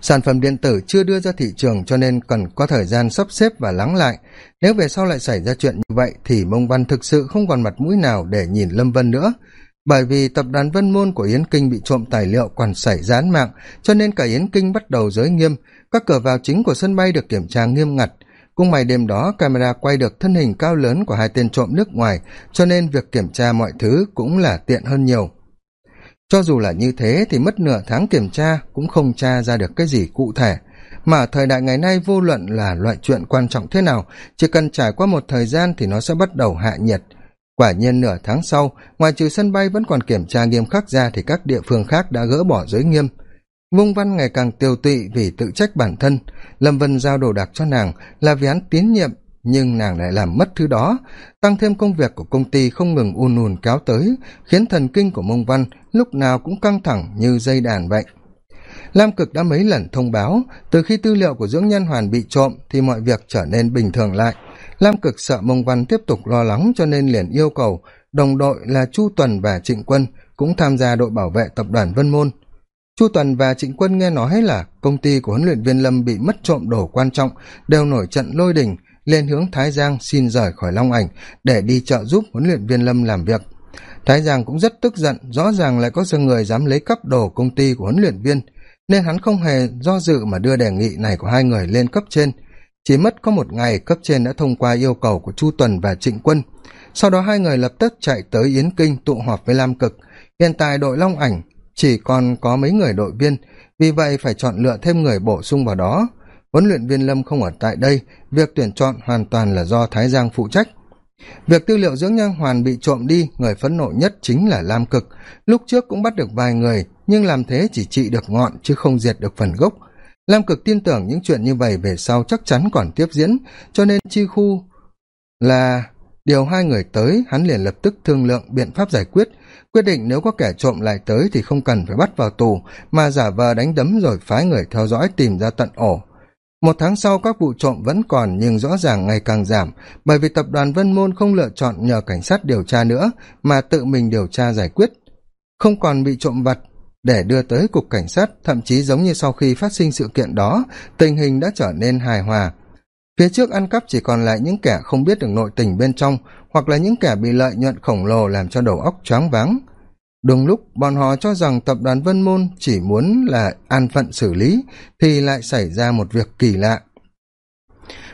sản phẩm điện tử chưa đưa ra thị trường cho nên cần có thời gian sắp xếp và lắng lại. Nếu về sau lại xảy ra chuyện như vậy thì mông văn thực sự không còn mặt mũi nào để nhìn lâm vân nữa. Bởi vì tập đoàn vân môn của yến kinh bị trộm tài liệu còn xảy ra án mạng, cho nên cả yến kinh bắt đầu giới nghiêm. Các cửa vào chính của sân bay được kiểm tra nghiêm ngặt. Cung mày đêm đó, camera quay được thân hình cao lớn của hai tên trộm nước ngoài, cho nên việc kiểm tra mọi thứ cũng là tiện hơn nhiều cho dù là như thế thì mất nửa tháng kiểm tra cũng không tra ra được cái gì cụ thể. Mà thời đại ngày nay vô luận là loại chuyện quan trọng thế nào, chỉ cần trải qua một thời gian thì nó sẽ bắt đầu hạ nhiệt. Quả nhiên nửa tháng sau, ngoài trừ sân bay vẫn còn kiểm tra nghiêm khắc ra thì các địa phương khác đã gỡ bỏ giới nghiêm. Mông văn ngày càng tiêu tụy vì tự trách bản thân. Lâm vân giao đồ đạc cho nàng là vì hắn tín nhiệm nhưng nàng lại làm mất thứ đó, tăng thêm công việc của công ty không ngừng ùn ùn kéo tới, khiến thần kinh của mông văn lúc nào cũng căng thẳng như dây đàn vậy. Lam cực đã mấy lần thông báo, từ khi tư liệu của dưỡng nhân hoàn bị trộm thì mọi việc trở nên bình thường lại. Lam cực sợ mông văn tiếp tục lo lắng cho nên liền yêu cầu đồng đội là chu tuần và trịnh quân cũng tham gia đội bảo vệ tập đoàn vân môn. Chu tuần và trịnh quân nghe nói là công ty của huấn luyện viên lâm bị mất trộm đồ quan trọng, đều nổi trận lôi đình lên hướng thái giang xin rời khỏi long ảnh để đi trợ giúp huấn luyện viên lâm làm việc. Thái giang cũng rất tức giận, rõ ràng lại có sự người dám lấy cắp đồ công ty của huấn luyện viên, nên hắn không hề do dự mà đưa đề nghị này của hai người lên cấp trên. Chỉ mất có một ngày, cấp trên đã thông qua yêu cầu của chu tuần và trịnh quân. Sau đó hai người lập tức chạy tới yến kinh tụ họp với lam cực. Hiện tại đội long ảnh chỉ còn có mấy người đội viên, vì vậy phải chọn lựa thêm người bổ sung vào đó huấn luyện viên lâm không ở tại đây, việc tuyển chọn hoàn toàn là do thái giang phụ trách. Việc tư liệu dưỡng nhang hoàn bị trộm đi, người phẫn nộ nhất chính là lam cực. Lúc trước cũng bắt được vài người, nhưng làm thế chỉ trị được ngọn chứ không diệt được phần gốc. Lam cực tin tưởng những chuyện như vậy về sau chắc chắn còn tiếp diễn, cho nên chi khu là điều hai người tới, hắn liền lập tức thương lượng biện pháp giải quyết. Quyết định nếu có kẻ trộm lại tới thì không cần phải bắt vào tù, mà giả vờ đánh đấm rồi phái người theo dõi tìm ra tận ổ một tháng sau các vụ trộm vẫn còn nhưng rõ ràng ngày càng giảm, bởi vì tập đoàn vân môn không lựa chọn nhờ cảnh sát điều tra nữa mà tự mình điều tra giải quyết. Không còn bị trộm vặt, để đưa tới cục cảnh sát, thậm chí giống như sau khi phát sinh sự kiện đó, tình hình đã trở nên hài hòa. Phía trước ăn cắp chỉ còn lại những kẻ không biết được nội tình bên trong, hoặc là những kẻ bị lợi nhuận khổng lồ làm cho đầu óc choáng váng đúng lúc bọn họ cho rằng tập đoàn vân môn chỉ muốn là an phận xử lý, thì lại xảy ra một việc kỳ lạ.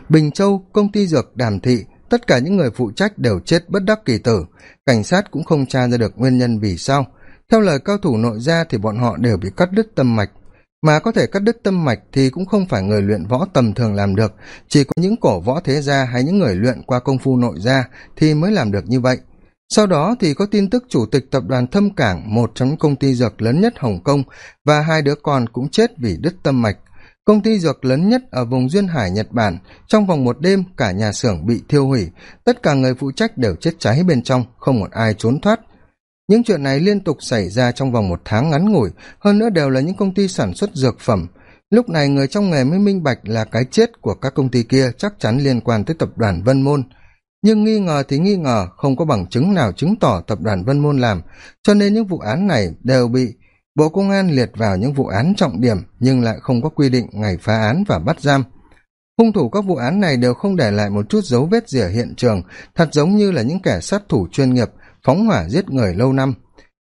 Bình châu, công ty dược đàm thị, tất cả những người phụ trách đều chết bất đắc kỳ tử. Cảnh sát cũng không tra ra được nguyên nhân vì sao. Theo lời cao thủ nội gia thì bọn họ đều bị cắt đứt tâm mạch. Mà có thể cắt đứt tâm mạch thì cũng không phải người luyện võ tầm thường làm được. Chỉ có những cổ võ thế gia hay những người luyện qua công phu nội gia thì mới làm được như vậy sau đó thì có tin tức chủ tịch tập đoàn thâm cảng, một trong những công ty dược lớn nhất hồng kông, và hai đứa con cũng chết vì đứt tâm mạch. Công ty dược lớn nhất ở vùng duyên hải, nhật bản, trong vòng một đêm cả nhà xưởng bị thiêu hủy. Tất cả người phụ trách đều chết cháy bên trong, không một ai trốn thoát. Những chuyện này liên tục xảy ra trong vòng một tháng ngắn ngủi, hơn nữa đều là những công ty sản xuất dược phẩm. Lúc này người trong nghề mới minh bạch là cái chết của các công ty kia chắc chắn liên quan tới tập đoàn vân môn nhưng nghi ngờ thì nghi ngờ, không có bằng chứng nào chứng tỏ tập đoàn vân môn làm. Cho nên những vụ án này đều bị bộ công an liệt vào những vụ án trọng điểm, nhưng lại không có quy định ngày phá án và bắt giam. Hung thủ các vụ án này đều không để lại một chút dấu vết rỉa hiện trường, thật giống như là những kẻ sát thủ chuyên nghiệp, phóng hỏa giết người lâu năm.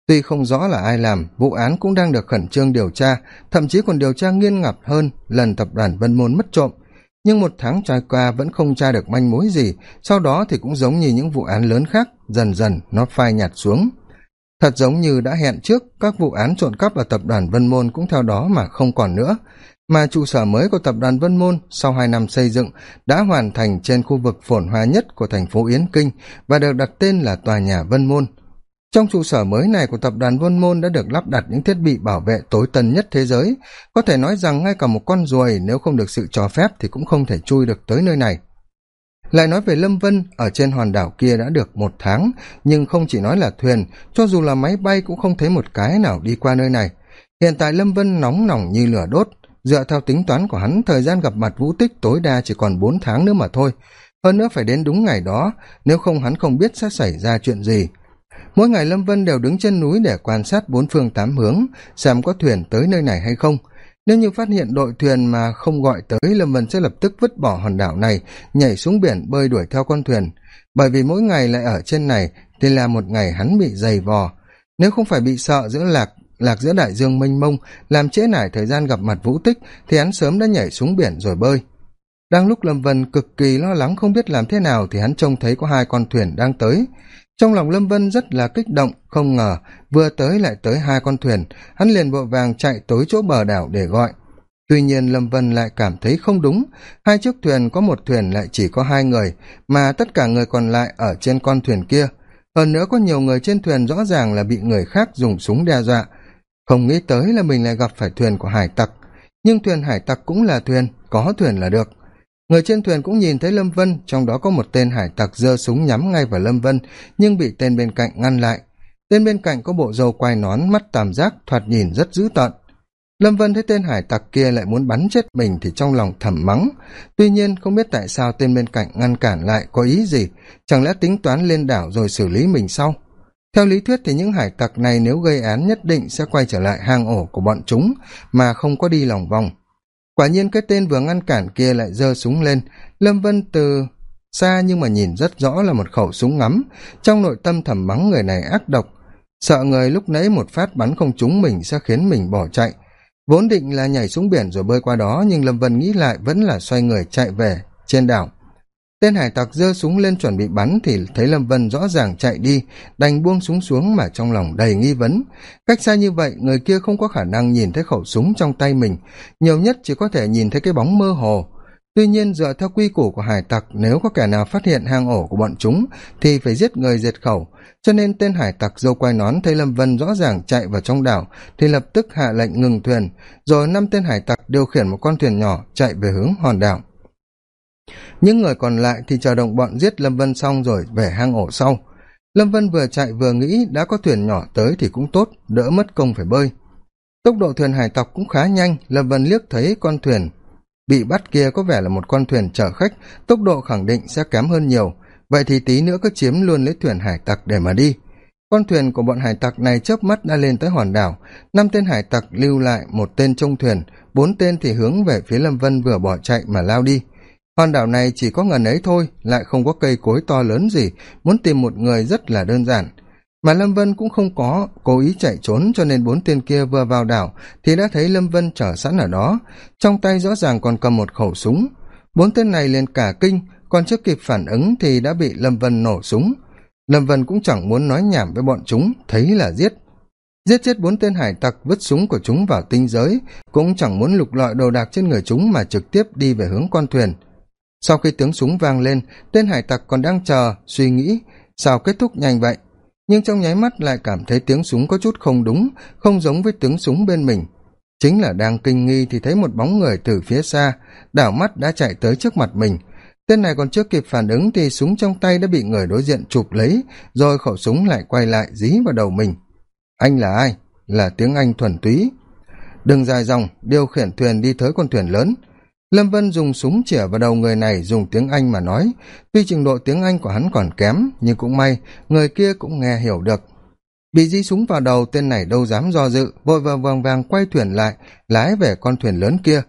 Tuy không rõ là ai làm, vụ án cũng đang được khẩn trương điều tra, thậm chí còn điều tra nghiêm ngặt hơn lần tập đoàn vân môn mất trộm nhưng một tháng trôi qua vẫn không tra được manh mối gì, sau đó thì cũng giống như những vụ án lớn khác, dần dần nó phai nhạt xuống. Thật giống như đã hẹn trước, các vụ án trộm cắp ở tập đoàn vân môn cũng theo đó mà không còn nữa. Mà trụ sở mới của tập đoàn vân môn sau hai năm xây dựng đã hoàn thành trên khu vực phồn hoa nhất của thành phố yến kinh và được đặt tên là tòa nhà vân môn trong trụ sở mới này của tập đoàn vân môn đã được lắp đặt những thiết bị bảo vệ tối tân nhất thế giới. Có thể nói rằng ngay cả một con ruồi nếu không được sự cho phép thì cũng không thể chui được tới nơi này. Lại nói về lâm vân, ở trên hòn đảo kia đã được một tháng, nhưng không chỉ nói là thuyền, cho dù là máy bay cũng không thấy một cái nào đi qua nơi này. Hiện tại lâm vân nóng nỏng như lửa đốt, dựa theo tính toán của hắn, thời gian gặp mặt vũ tích tối đa chỉ còn bốn tháng nữa mà thôi. Hơn nữa phải đến đúng ngày đó, nếu không hắn không biết sẽ xảy ra chuyện gì mỗi ngày lâm vân đều đứng trên núi để quan sát bốn phương tám hướng, xem có thuyền tới nơi này hay không. Nếu như phát hiện đội thuyền mà không gọi tới, lâm vân sẽ lập tức vứt bỏ hòn đảo này, nhảy xuống biển bơi đuổi theo con thuyền. Bởi vì mỗi ngày lại ở trên này, thì là một ngày hắn bị dày vò. Nếu không phải bị sợ giữa lạc lạc giữa đại dương mênh mông, làm trễ nải thời gian gặp mặt vũ tích, thì hắn sớm đã nhảy xuống biển rồi bơi. Đang lúc lâm vân cực kỳ lo lắng không biết làm thế nào, thì hắn trông thấy có hai con thuyền đang tới trong lòng lâm vân rất là kích động, không ngờ vừa tới lại tới hai con thuyền, hắn liền vội vàng chạy tới chỗ bờ đảo để gọi. Tuy nhiên lâm vân lại cảm thấy không đúng, hai chiếc thuyền có một thuyền lại chỉ có hai người, mà tất cả người còn lại ở trên con thuyền kia. Hơn nữa có nhiều người trên thuyền rõ ràng là bị người khác dùng súng đe dọa. Không nghĩ tới là mình lại gặp phải thuyền của hải tặc. Nhưng thuyền hải tặc cũng là thuyền, có thuyền là được người trên thuyền cũng nhìn thấy lâm vân, trong đó có một tên hải tặc giơ súng nhắm ngay vào lâm vân, nhưng bị tên bên cạnh ngăn lại. Tên bên cạnh có bộ râu quai nón, mắt tàm giác, thoạt nhìn rất dữ tợn. Lâm vân thấy tên hải tặc kia lại muốn bắn chết mình thì trong lòng thầm mắng. Tuy nhiên, không biết tại sao tên bên cạnh ngăn cản lại có ý gì. Chẳng lẽ tính toán lên đảo rồi xử lý mình sau? Theo lý thuyết thì những hải tặc này nếu gây án nhất định sẽ quay trở lại hang ổ của bọn chúng, mà không có đi lòng vòng quả nhiên cái tên vừa ngăn cản kia lại giơ súng lên. Lâm vân từ xa nhưng mà nhìn rất rõ là một khẩu súng ngắm. Trong nội tâm thầm mắng người này ác độc. Sợ người lúc nãy một phát bắn không trúng mình sẽ khiến mình bỏ chạy. Vốn định là nhảy xuống biển rồi bơi qua đó, nhưng lâm vân nghĩ lại vẫn là xoay người chạy về trên đảo tên hải tặc giơ súng lên chuẩn bị bắn thì thấy lâm vân rõ ràng chạy đi, đành buông súng xuống mà trong lòng đầy nghi vấn. Cách xa như vậy, người kia không có khả năng nhìn thấy khẩu súng trong tay mình, nhiều nhất chỉ có thể nhìn thấy cái bóng mơ hồ. Tuy nhiên, dựa theo quy củ của hải tặc, nếu có kẻ nào phát hiện hang ổ của bọn chúng thì phải giết người diệt khẩu. Cho nên tên hải tặc dâu quai nón thấy lâm vân rõ ràng chạy vào trong đảo thì lập tức hạ lệnh ngừng thuyền. Rồi năm tên hải tặc điều khiển một con thuyền nhỏ chạy về hướng hòn đảo những người còn lại thì chờ đồng bọn giết lâm vân xong rồi về hang ổ sau. Lâm vân vừa chạy vừa nghĩ đã có thuyền nhỏ tới thì cũng tốt, đỡ mất công phải bơi. Tốc độ thuyền hải tặc cũng khá nhanh, lâm vân liếc thấy con thuyền bị bắt kia có vẻ là một con thuyền chở khách, tốc độ khẳng định sẽ kém hơn nhiều. Vậy thì tí nữa cứ chiếm luôn lấy thuyền hải tặc để mà đi. Con thuyền của bọn hải tặc này chớp mắt đã lên tới hòn đảo. Năm tên hải tặc lưu lại, một tên trông thuyền, bốn tên thì hướng về phía lâm vân vừa bỏ chạy mà lao đi hòn đảo này chỉ có ngần ấy thôi, lại không có cây cối to lớn gì, muốn tìm một người rất là đơn giản. Mà lâm vân cũng không có, cố ý chạy trốn cho nên bốn tên kia vừa vào đảo, thì đã thấy lâm vân chờ sẵn ở đó. Trong tay rõ ràng còn cầm một khẩu súng. Bốn tên này liền cả kinh, còn chưa kịp phản ứng thì đã bị lâm vân nổ súng. Lâm vân cũng chẳng muốn nói nhảm với bọn chúng, thấy là giết. Giết chết bốn tên hải tặc vứt súng của chúng vào tinh giới, cũng chẳng muốn lục lọi đồ đạc trên người chúng mà trực tiếp đi về hướng con thuyền sau khi tiếng súng vang lên, tên hải tặc còn đang chờ, suy nghĩ, sao kết thúc nhanh vậy? Nhưng trong nháy mắt lại cảm thấy tiếng súng có chút không đúng, không giống với tiếng súng bên mình. Chính là đang kinh nghi thì thấy một bóng người từ phía xa, đảo mắt đã chạy tới trước mặt mình. Tên này còn chưa kịp phản ứng thì súng trong tay đã bị người đối diện chụp lấy, rồi khẩu súng lại quay lại dí vào đầu mình. Anh là ai? Là tiếng anh thuần túy. Đừng dài dòng, điều khiển thuyền đi tới con thuyền lớn lâm vân dùng súng chĩa vào đầu người này, dùng tiếng anh mà nói. Tuy trình độ tiếng anh của hắn còn kém, nhưng cũng may, người kia cũng nghe hiểu được. Bị di súng vào đầu, tên này đâu dám do dự, vội vàng vàng vàng quay thuyền lại, lái về con thuyền lớn kia.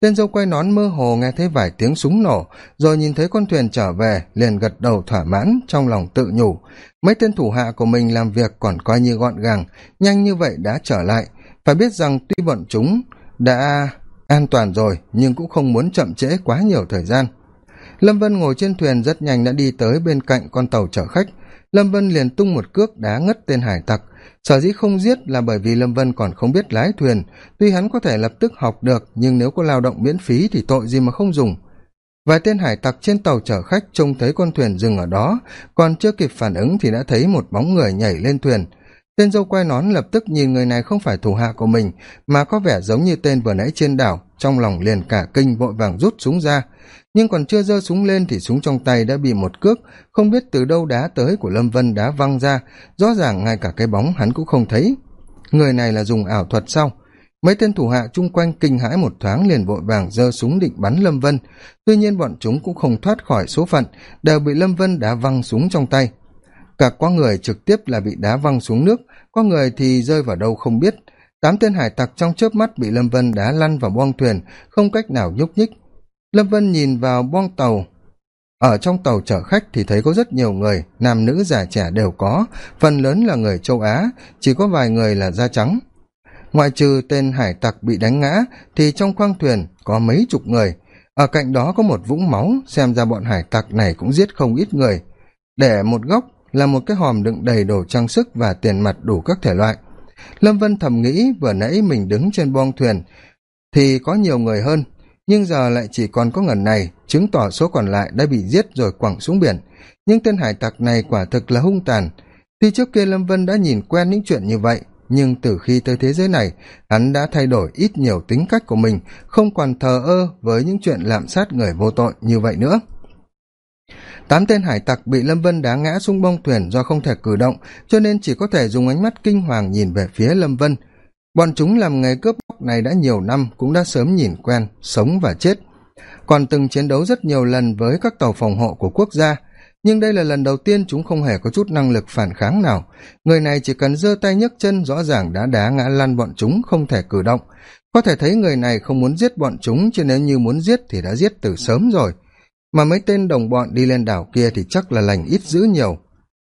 Tên dâu quay nón mơ hồ nghe thấy vài tiếng súng nổ, rồi nhìn thấy con thuyền trở về, liền gật đầu thỏa mãn, trong lòng tự nhủ. Mấy tên thủ hạ của mình làm việc còn coi như gọn gàng, nhanh như vậy đã trở lại. Phải biết rằng tuy bọn chúng đã an toàn rồi, nhưng cũng không muốn chậm trễ quá nhiều thời gian. Lâm vân ngồi trên thuyền rất nhanh đã đi tới bên cạnh con tàu chở khách. Lâm vân liền tung một cước đá ngất tên hải tặc. Sở dĩ không giết là bởi vì lâm vân còn không biết lái thuyền. Tuy hắn có thể lập tức học được, nhưng nếu có lao động miễn phí thì tội gì mà không dùng. Vài tên hải tặc trên tàu chở khách trông thấy con thuyền dừng ở đó, còn chưa kịp phản ứng thì đã thấy một bóng người nhảy lên thuyền tên dâu quay nón lập tức nhìn người này không phải thủ hạ của mình, mà có vẻ giống như tên vừa nãy trên đảo, trong lòng liền cả kinh vội vàng rút súng ra. Nhưng còn chưa giơ súng lên thì súng trong tay đã bị một cước, không biết từ đâu đá tới của lâm vân đá văng ra, rõ ràng ngay cả cái bóng hắn cũng không thấy. Người này là dùng ảo thuật sau. Mấy tên thủ hạ chung quanh kinh hãi một thoáng liền vội vàng giơ súng định bắn lâm vân. Tuy nhiên bọn chúng cũng không thoát khỏi số phận, đều bị lâm vân đá văng súng trong tay cả có người trực tiếp là bị đá văng xuống nước, có người thì rơi vào đâu không biết. Tám tên hải tặc trong chớp mắt bị lâm vân đá lăn vào boong thuyền, không cách nào nhúc nhích. Lâm vân nhìn vào boong tàu. Ở trong tàu chở khách thì thấy có rất nhiều người, nam nữ già trẻ đều có, phần lớn là người châu á, chỉ có vài người là da trắng. Ngoại trừ tên hải tặc bị đánh ngã, thì trong khoang thuyền có mấy chục người. Ở cạnh đó có một vũng máu, xem ra bọn hải tặc này cũng giết không ít người. Để một góc là một cái hòm đựng đầy đồ trang sức và tiền mặt đủ các thể loại. Lâm vân thầm nghĩ vừa nãy mình đứng trên boong thuyền thì có nhiều người hơn, nhưng giờ lại chỉ còn có ngần này, chứng tỏ số còn lại đã bị giết rồi quẳng xuống biển. Nhưng tên hải tặc này quả thực là hung tàn. Tuy trước kia lâm vân đã nhìn quen những chuyện như vậy, nhưng từ khi tới thế giới này, hắn đã thay đổi ít nhiều tính cách của mình, không còn thờ ơ với những chuyện lạm sát người vô tội như vậy nữa tám tên hải tặc bị lâm vân đá ngã xuống bông thuyền do không thể cử động, cho nên chỉ có thể dùng ánh mắt kinh hoàng nhìn về phía lâm vân. Bọn chúng làm nghề cướp bóc này đã nhiều năm, cũng đã sớm nhìn quen, sống và chết. Còn từng chiến đấu rất nhiều lần với các tàu phòng hộ của quốc gia, nhưng đây là lần đầu tiên chúng không hề có chút năng lực phản kháng nào. Người này chỉ cần giơ tay nhấc chân rõ ràng đã đá ngã lăn bọn chúng không thể cử động. Có thể thấy người này không muốn giết bọn chúng chứ nếu như muốn giết thì đã giết từ sớm rồi mà mấy tên đồng bọn đi lên đảo kia thì chắc là lành ít dữ nhiều.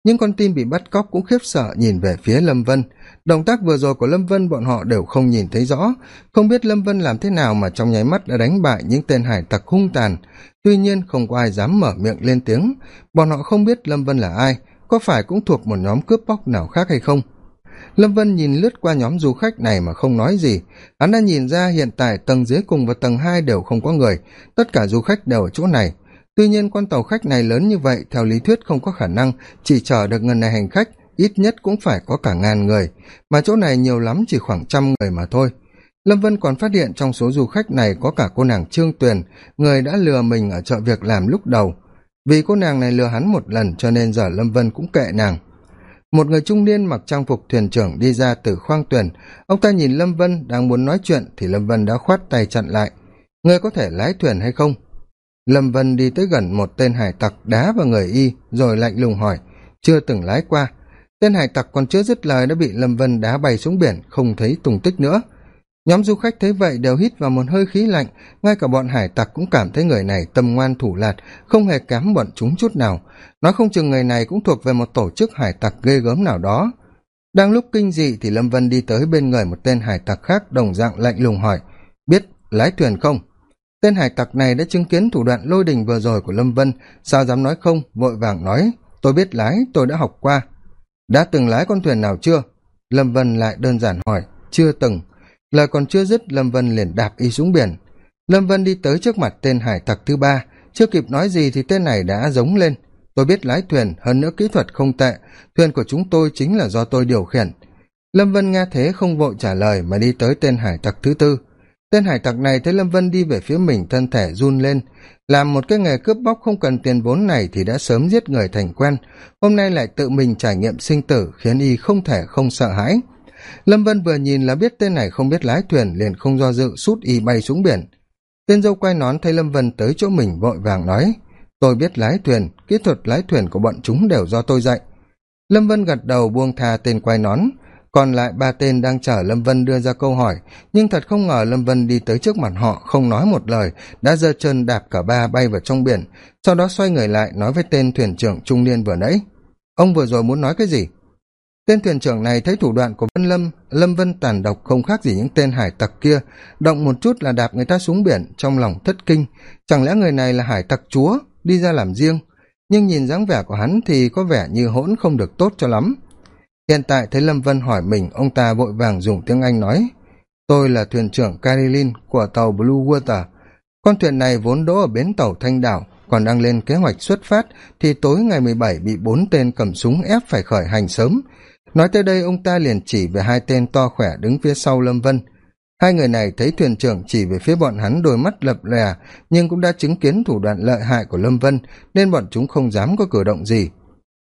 Những con tin bị bắt cóc cũng khiếp sợ nhìn về phía lâm vân. Động tác vừa rồi của lâm vân bọn họ đều không nhìn thấy rõ. Không biết lâm vân làm thế nào mà trong nháy mắt đã đánh bại những tên hải tặc hung tàn. Tuy nhiên không có ai dám mở miệng lên tiếng. Bọn họ không biết lâm vân là ai. Có phải cũng thuộc một nhóm cướp bóc nào khác hay không? Lâm vân nhìn lướt qua nhóm du khách này mà không nói gì. Hắn đã nhìn ra hiện tại tầng dưới cùng và tầng hai đều không có người. Tất cả du khách đều ở chỗ này tuy nhiên con tàu khách này lớn như vậy, theo lý thuyết không có khả năng, chỉ chở được ngần này hành khách, ít nhất cũng phải có cả ngàn người. Mà chỗ này nhiều lắm, chỉ khoảng trăm người mà thôi. Lâm vân còn phát hiện trong số du khách này có cả cô nàng trương tuyền, người đã lừa mình ở chợ việc làm lúc đầu. Vì cô nàng này lừa hắn một lần, cho nên giờ lâm vân cũng kệ nàng. Một người trung niên mặc trang phục thuyền trưởng đi ra từ khoang tuyển ông ta nhìn lâm vân đang muốn nói chuyện, thì lâm vân đã khoát tay chặn lại. Ngươi có thể lái thuyền hay không? Lâm vân đi tới gần một tên hải tặc đá vào người y, rồi lạnh lùng hỏi, chưa từng lái qua. Tên hải tặc còn chưa dứt lời đã bị lâm vân đá bay xuống biển, không thấy tùng tích nữa. Nhóm du khách thấy vậy đều hít vào một hơi khí lạnh, ngay cả bọn hải tặc cũng cảm thấy người này tâm ngoan thủ lạt, không hề cám bọn chúng chút nào. Nói không chừng người này cũng thuộc về một tổ chức hải tặc ghê gớm nào đó. Đang lúc kinh dị thì lâm vân đi tới bên người một tên hải tặc khác, đồng dạng lạnh lùng hỏi, biết lái thuyền không? Tên hải tặc này đã chứng kiến thủ đoạn lôi đình vừa rồi của lâm vân. Sao dám nói không? Vội vàng nói, tôi biết lái, tôi đã học qua. Đã từng lái con thuyền nào chưa? Lâm vân lại đơn giản hỏi, chưa từng. Lời còn chưa dứt, lâm vân liền đạp y xuống biển. Lâm vân đi tới trước mặt tên hải tặc thứ ba. Chưa kịp nói gì thì tên này đã giống lên. Tôi biết lái thuyền, hơn nữa kỹ thuật không tệ. Thuyền của chúng tôi chính là do tôi điều khiển. Lâm vân nghe thế không vội trả lời mà đi tới tên hải tặc thứ tư tên hải tặc này thấy lâm vân đi về phía mình, thân thể run lên. Làm một cái nghề cướp bóc không cần tiền vốn này thì đã sớm giết người thành quen. Hôm nay lại tự mình trải nghiệm sinh tử, khiến y không thể không sợ hãi. Lâm vân vừa nhìn là biết tên này không biết lái thuyền, liền không do dự sút y bay xuống biển. Tên dâu quay nón thấy lâm vân tới chỗ mình vội vàng nói, tôi biết lái thuyền, kỹ thuật lái thuyền của bọn chúng đều do tôi dạy. Lâm vân gật đầu buông tha tên quay nón còn lại ba tên đang chờ lâm vân đưa ra câu hỏi, nhưng thật không ngờ lâm vân đi tới trước mặt họ, không nói một lời, đã giơ chân đạp cả ba bay vào trong biển, sau đó xoay người lại nói với tên thuyền trưởng trung niên vừa nãy, ông vừa rồi muốn nói cái gì? Tên thuyền trưởng này thấy thủ đoạn của vân lâm lâm vân tàn độc không khác gì những tên hải tặc kia, động một chút là đạp người ta xuống biển, trong lòng thất kinh. Chẳng lẽ người này là hải tặc chúa, đi ra làm riêng? Nhưng nhìn dáng vẻ của hắn thì có vẻ như hỗn không được tốt cho lắm hiện tại thấy lâm vân hỏi mình, ông ta vội vàng dùng tiếng anh nói, tôi là thuyền trưởng caroline của tàu blue water. Con thuyền này vốn đỗ ở bến tàu thanh đảo, còn đang lên kế hoạch xuất phát thì tối ngày mười bảy bị bốn tên cầm súng ép phải khởi hành sớm. Nói tới đây, ông ta liền chỉ về hai tên to khỏe đứng phía sau lâm vân. Hai người này thấy thuyền trưởng chỉ về phía bọn hắn đôi mắt lập lè, nhưng cũng đã chứng kiến thủ đoạn lợi hại của lâm vân, nên bọn chúng không dám có cử động gì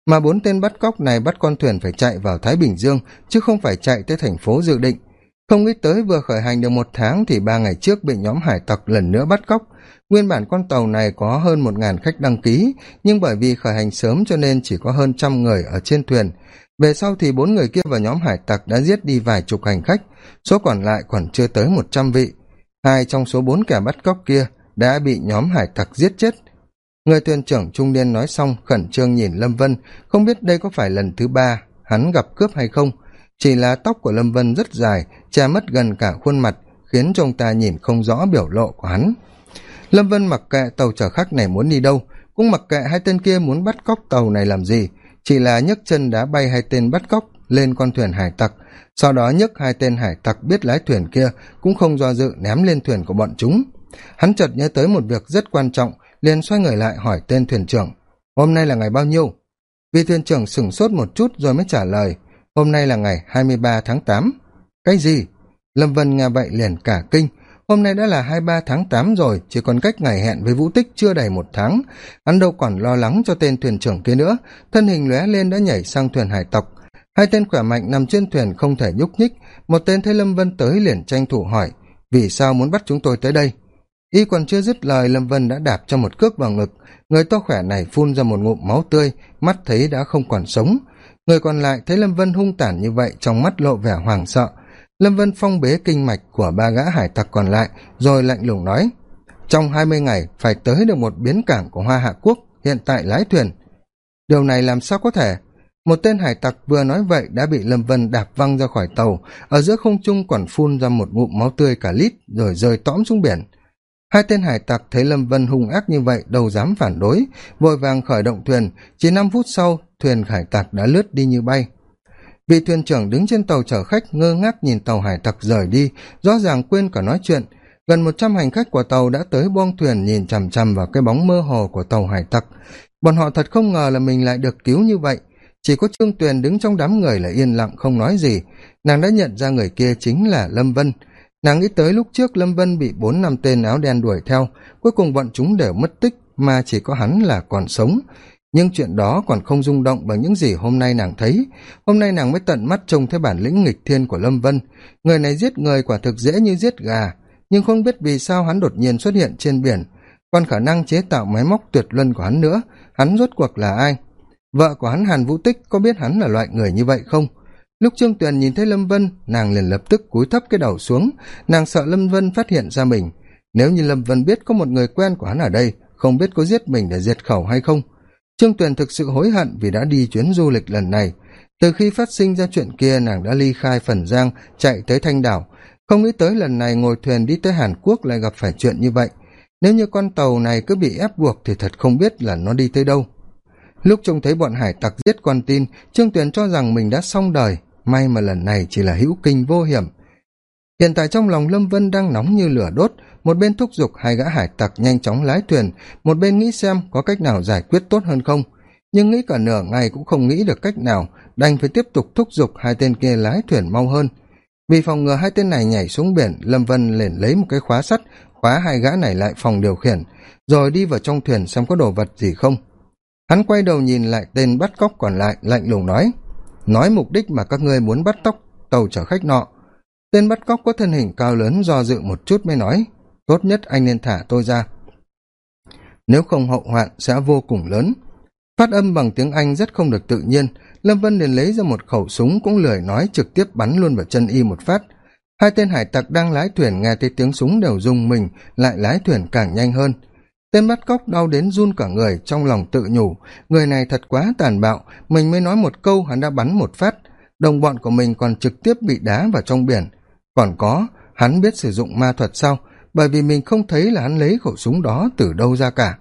mà bốn tên bắt cóc này bắt con thuyền phải chạy vào thái bình dương, chứ không phải chạy tới thành phố dự định. Không nghĩ tới vừa khởi hành được một tháng thì ba ngày trước bị nhóm hải tặc lần nữa bắt cóc. Nguyên bản con tàu này có hơn một ngàn khách đăng ký, nhưng bởi vì khởi hành sớm cho nên chỉ có hơn trăm người ở trên thuyền. Về sau thì bốn người kia và nhóm hải tặc đã giết đi vài chục hành khách, số còn lại còn chưa tới một trăm vị. Hai trong số bốn kẻ bắt cóc kia đã bị nhóm hải tặc giết chết người thuyền trưởng trung niên nói xong, khẩn trương nhìn lâm vân, không biết đây có phải lần thứ ba hắn gặp cướp hay không. Chỉ là tóc của lâm vân rất dài, che mất gần cả khuôn mặt, khiến cho ông ta nhìn không rõ biểu lộ của hắn. Lâm vân mặc kệ tàu chở khách này muốn đi đâu, cũng mặc kệ hai tên kia muốn bắt cóc tàu này làm gì. Chỉ là nhấc chân đá bay hai tên bắt cóc lên con thuyền hải tặc, sau đó nhấc hai tên hải tặc biết lái thuyền kia, cũng không do dự ném lên thuyền của bọn chúng. Hắn chợt nhớ tới một việc rất quan trọng liền xoay người lại hỏi tên thuyền trưởng, hôm nay là ngày bao nhiêu? Vì thuyền trưởng sửng sốt một chút rồi mới trả lời, hôm nay là ngày hai mươi ba tháng tám. Cái gì? Lâm vân nghe vậy liền cả kinh, hôm nay đã là hai ba tháng tám rồi, chỉ còn cách ngày hẹn với vũ tích chưa đầy một tháng. Hắn đâu còn lo lắng cho tên thuyền trưởng kia nữa, thân hình lóe lên đã nhảy sang thuyền hải tộc. Hai tên khỏe mạnh nằm trên thuyền không thể nhúc nhích, một tên thấy lâm vân tới liền tranh thủ hỏi, vì sao muốn bắt chúng tôi tới đây? Y còn chưa dứt lời, lâm vân đã đạp cho một cước vào ngực. Người to khỏe này phun ra một ngụm máu tươi, mắt thấy đã không còn sống. Người còn lại thấy lâm vân hung tản như vậy, trong mắt lộ vẻ hoảng sợ. Lâm vân phong bế kinh mạch của ba gã hải tặc còn lại, rồi lạnh lùng nói, trong hai mươi ngày, phải tới được một biến cảng của hoa hạ quốc, hiện tại lái thuyền. Điều này làm sao có thể? Một tên hải tặc vừa nói vậy đã bị lâm vân đạp văng ra khỏi tàu, ở giữa không trung còn phun ra một ngụm máu tươi cả lít, rồi rơi tõm xuống biển hai tên hải tặc thấy lâm vân hung ác như vậy đâu dám phản đối, vội vàng khởi động thuyền. Chỉ năm phút sau, thuyền hải tặc đã lướt đi như bay. Vị thuyền trưởng đứng trên tàu chở khách ngơ ngác nhìn tàu hải tặc rời đi, rõ ràng quên cả nói chuyện. Gần một trăm hành khách của tàu đã tới boong thuyền nhìn chằm chằm vào cái bóng mơ hồ của tàu hải tặc. Bọn họ thật không ngờ là mình lại được cứu như vậy. Chỉ có trương tuyền đứng trong đám người là yên lặng, không nói gì. Nàng đã nhận ra người kia chính là lâm vân nàng nghĩ tới lúc trước lâm vân bị bốn năm tên áo đen đuổi theo, cuối cùng bọn chúng đều mất tích, mà chỉ có hắn là còn sống. Nhưng chuyện đó còn không rung động bằng những gì hôm nay nàng thấy. Hôm nay nàng mới tận mắt trông thấy bản lĩnh nghịch thiên của lâm vân. Người này giết người quả thực dễ như giết gà, nhưng không biết vì sao hắn đột nhiên xuất hiện trên biển. Còn khả năng chế tạo máy móc tuyệt luân của hắn nữa, hắn rốt cuộc là ai? Vợ của hắn hàn vũ tích có biết hắn là loại người như vậy không? Lúc trương tuyền nhìn thấy lâm vân, nàng liền lập tức cúi thấp cái đầu xuống. Nàng sợ lâm vân phát hiện ra mình. Nếu như lâm vân biết có một người quen của hắn ở đây, không biết có giết mình để diệt khẩu hay không. Trương tuyền thực sự hối hận vì đã đi chuyến du lịch lần này. Từ khi phát sinh ra chuyện kia, nàng đã ly khai phần giang, chạy tới thanh đảo. Không nghĩ tới lần này ngồi thuyền đi tới hàn quốc lại gặp phải chuyện như vậy. Nếu như con tàu này cứ bị ép buộc thì thật không biết là nó đi tới đâu. Lúc trông thấy bọn hải tặc giết con tin, trương tuyền cho rằng mình đã xong đời may mà lần này chỉ là hữu kinh vô hiểm. Hiện tại trong lòng lâm vân đang nóng như lửa đốt, một bên thúc giục hai gã hải tặc nhanh chóng lái thuyền, một bên nghĩ xem có cách nào giải quyết tốt hơn không. Nhưng nghĩ cả nửa ngày cũng không nghĩ được cách nào đành phải tiếp tục thúc giục hai tên kia lái thuyền mau hơn. Vì phòng ngừa hai tên này nhảy xuống biển, lâm vân liền lấy một cái khóa sắt, khóa hai gã này lại phòng điều khiển, rồi đi vào trong thuyền xem có đồ vật gì không. Hắn quay đầu nhìn lại tên bắt cóc còn lại, lạnh lùng nói nói mục đích mà các ngươi muốn bắt tóc tàu chở khách nọ. Tên bắt cóc có thân hình cao lớn, do dự một chút mới nói, tốt nhất anh nên thả tôi ra. Nếu không hậu hoạn sẽ vô cùng lớn. Phát âm bằng tiếng anh rất không được tự nhiên, lâm vân liền lấy ra một khẩu súng cũng lười nói, trực tiếp bắn luôn vào chân y một phát. Hai tên hải tặc đang lái thuyền nghe thấy tiếng súng đều rung mình, lại lái thuyền càng nhanh hơn tên bắt cóc đau đến run cả người, trong lòng tự nhủ, người này thật quá tàn bạo, mình mới nói một câu hắn đã bắn một phát, đồng bọn của mình còn trực tiếp bị đá vào trong biển. Còn có, hắn biết sử dụng ma thuật sau, bởi vì mình không thấy là hắn lấy khẩu súng đó từ đâu ra cả.